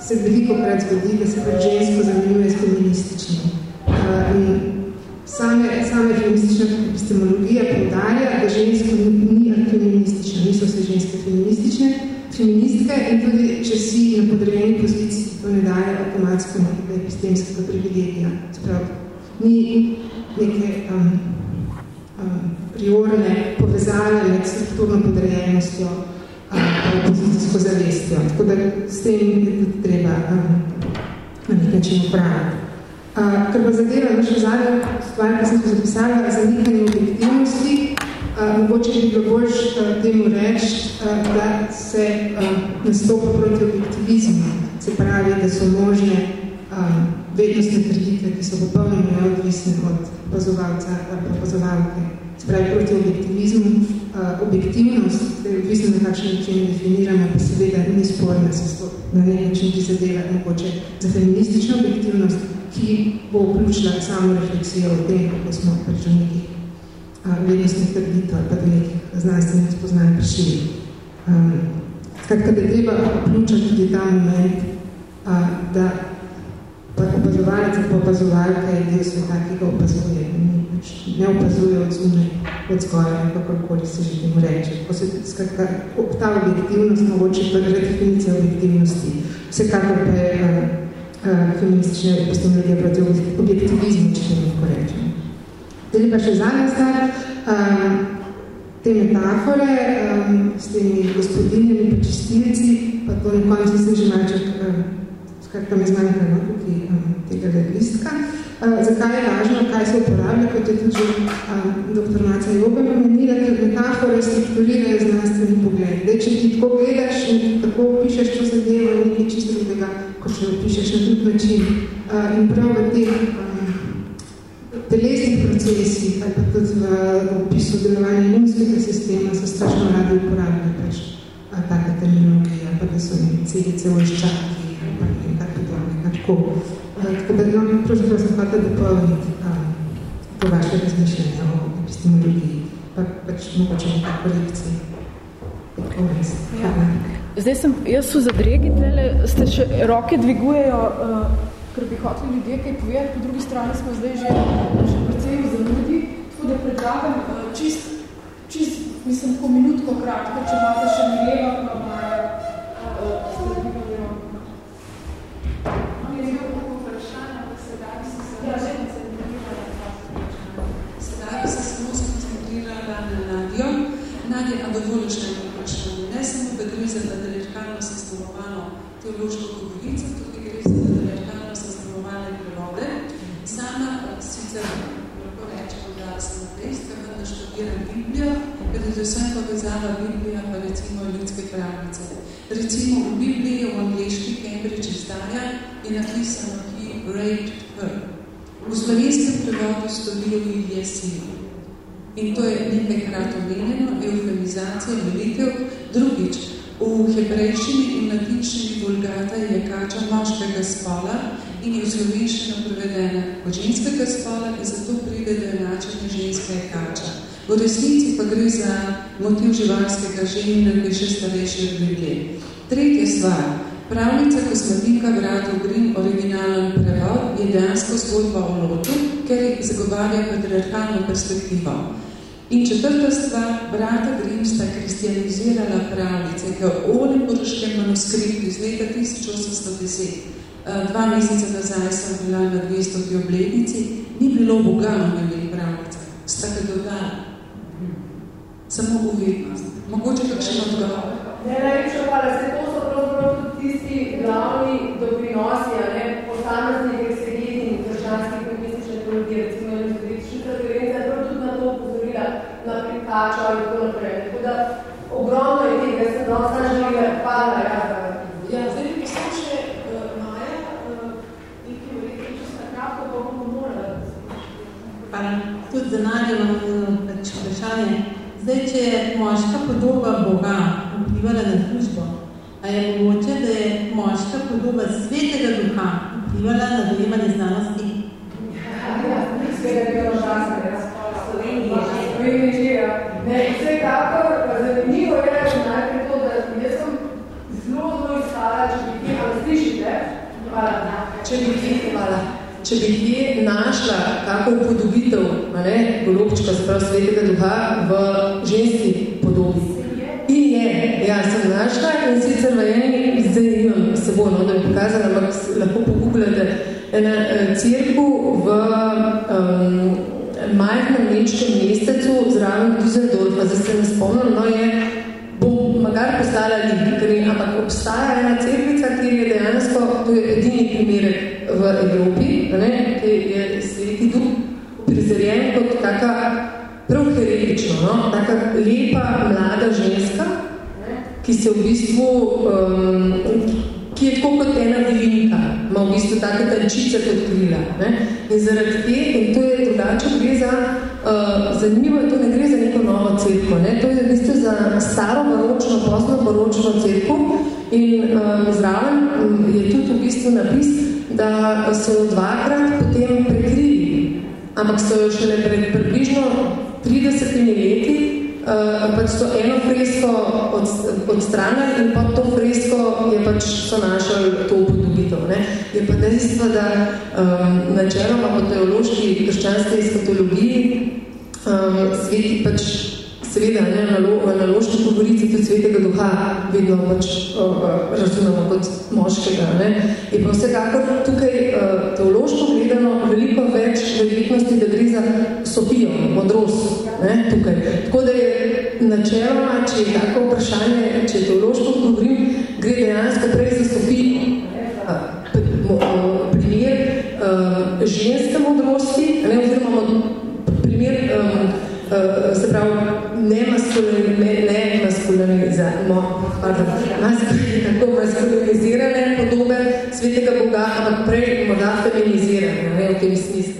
se veliko krat zgodi, da se pač žensko zamenjuje s feminističnim. Uh, same, same feministična epistemologija povdarja, da žensko ni feministična, niso vse ženske feministične, feministke in tudi, če si na podrejeni poziciji, to ne daje avtomatsko nekaj epistemskega privilegija. Sprav, ni neke um, um, priorne povezave med strukturno podrejenostjo ali pozicijsko zavestjo. Tako da s tem je treba um, na nek način upraviti. Uh, ker pa zadeva naša zadnja stvar, ki sem zapisala, zanikanje objektivnosti, uh, mogoče bi bilo bolj uh, temu reči, uh, da se uh, nastopa proti objektivizmu, se pravi, da so možne um, vednostne trditve, ki so popolnoma neodvisne od opazovalca ali opazovalke. Se pravi, proti objektivizmu, uh, objektivnost, da je odvisno na kakšen način definiramo, pa seveda ni sporna, se na nek način prizadeva mogoče za feministično objektivnost, ki bo vključila samo refleksijo o tem, kako smo pač do nekih uh, vednostnih trditev ali pa do nekih znanstvenih spoznanj prišli. Um, skratka, da je treba vključiti tudi ta moment, uh, da opazovalec pa opazovalka je del sveta, ki ga opazuje. Ne opazuje od zunaj, od skoraj, kakorkoli se že temu reče. Ko se skratka, ta objektivnost, mogoče pa redefinicija objektivnosti, vsekakor pa je uh, uh, feministične epistemologije proti objektivizmu, če temu tako rečem. Zdaj pa še zadnja stvar, um, te metafore um, s temi gospodinjami pa čistilci, pa to na koncu sem že malček um, skratka me zmanjka no, tukaj um, tega listka. Uh, zakaj je važno, kaj se uporablja, kot je tudi um, dr. Maca Jobe omenila, ker metafore strukturirajo znanstveni pogled. Dej, če ti tako gledaš in tako opišeš to zadevo, je nekaj čisto drugega, kot če opišeš na drug način. Uh, in prav v teh um, telesnih procesih, ali pa tudi v opisu delovanja imunskega sistema, so strašno radi uporabljali pač, uh, take terminologije, pa da so celice oščaki, tako. Tako da no, pravzaprav sem hvala dopolniti to vaše razmišljanje o epistemologiji, pa pač mogoče nekaj korekcije. Ja. Zdaj sem, jaz so zadregi, tlele, ste še roke dvigujejo, uh, ker bi hoteli ljudje kaj povedati, po drugi strani smo zdaj že, že precej v zamudi, tako da predlagam uh, čist, čist, mislim, tako minutko kratko, če imate še mileva, pa Nadje Adovoljične vprašanje. Ne samo, da gre za patriarkalno sestavovano teološko govorico, tudi gre za patriarkalno sestavovane prevode. Sama sicer lahko rečem, da sem ateistka, da študiram Biblijo, predvsem povezava Biblija pa recimo ljudske pravice. Recimo v Bibliji v angliški Cambridge izdaja je napisano He raped her. V slovenskem prevodu stojijo Ilije sinu. In to je nekajkrat omenjeno, eufemizacija, velitev. Drugič, v hebrejščini in latinščini vulgata je kača moškega spola in je v slovenščino prevedena od ženskega spola in zato pride do enačenja ženska je kača. V resnici pa gre za motiv živalskega ženina, ki je še starejši od Biblije. Tretja stvar. Pravnica Kosmatinka Bratov Grim, originalen prevod, je dejansko zgodba o lotu, ker zagovarja patriarhalno perspektivo. In četrta stvar, brata Grimm sta kristijanizirala pravljice, ki v olimburškem manuskriptu iz leta 1810, dva meseca nazaj sem bila na 200. obletnici, ni bilo Boga v njih pravljica, sta ga dodala. Samo uvednost. Mogoče kakšen odgovor? Ne, najlepša hvala, se to so pravzaprav tudi tisti glavni doprinosi, a ne, posamezni prikača ali tako naprej. Tako da ogromno je tega, jaz sem danes sam želela, hvala, ja. Ja, zdaj bi poslal še uh, Maja, uh, nekaj verjetno čisto kratko, pa bomo morali. Hvala. Tudi za Nadjo imam pač vprašanje. Zdaj, če je moška podoba Boga vplivala na družbo, a je mogoče, da je moška podoba svetega duha vplivala na dojemanje znanosti? Ja, ja, Ne, vsekakor, zanimivo je, najprej to, da jaz sem zelo, zelo iskala, če bi kje, ali slišite? Hvala. Če bi kje, hvala. Če bi kje našla kako upodobitev, ne, golobčka, se pravi svetega duha, v ženski podobi. In je, ja, sem našla in sicer v eni, zdaj imam s seboj, no, da bi pokazala, ampak lahko pogooglate, ena eh, crkvu v um, majhnem nečkem mestecu zraven Düsseldorfa, zdaj se ne spomnim, no je, bo magar postala lik, ampak obstaja ena crkvica, kjer je dejansko, to je edini primerek v Evropi, ne, kjer je sveti duh prizorjen kot taka prav heretično, no, taka lepa mlada ženska, ki se v bistvu um, ki je tako kot ena vilinka, ima v bistvu take tančice kot krila. Ne? In zaradi te, in to je drugače, gre za, uh, zanimivo je to, ne gre za neko novo cerko, ne? to je v bistvu za staro baročno, pozno baročno cerko in um, zraven um, je tudi v bistvu napis, da so jo dvakrat potem prekrili, ampak so jo šele pred približno 30 leti uh, pač so eno fresko od, odstranili in pa to fresko je pač so našli to upodobitev. Ne? Je pa dejstvo, da um, načeloma po teološki krščanske eskatologiji um, sveti pač seveda ne, v analoški govorici tudi svetega duha vedno pač uh, razumemo kot moškega. Ne. Je pa vsekakor tukaj uh, teološko gledano veliko več verjetnosti, da gre za Sofijo, modrost, ne, tukaj. Tako da je načeloma, če je tako vprašanje, če teološko govorim, gre dejansko prej ne maskulinizirane podobe svetega Boga, ampak prej morda feminizirane, ne, v tem smislu.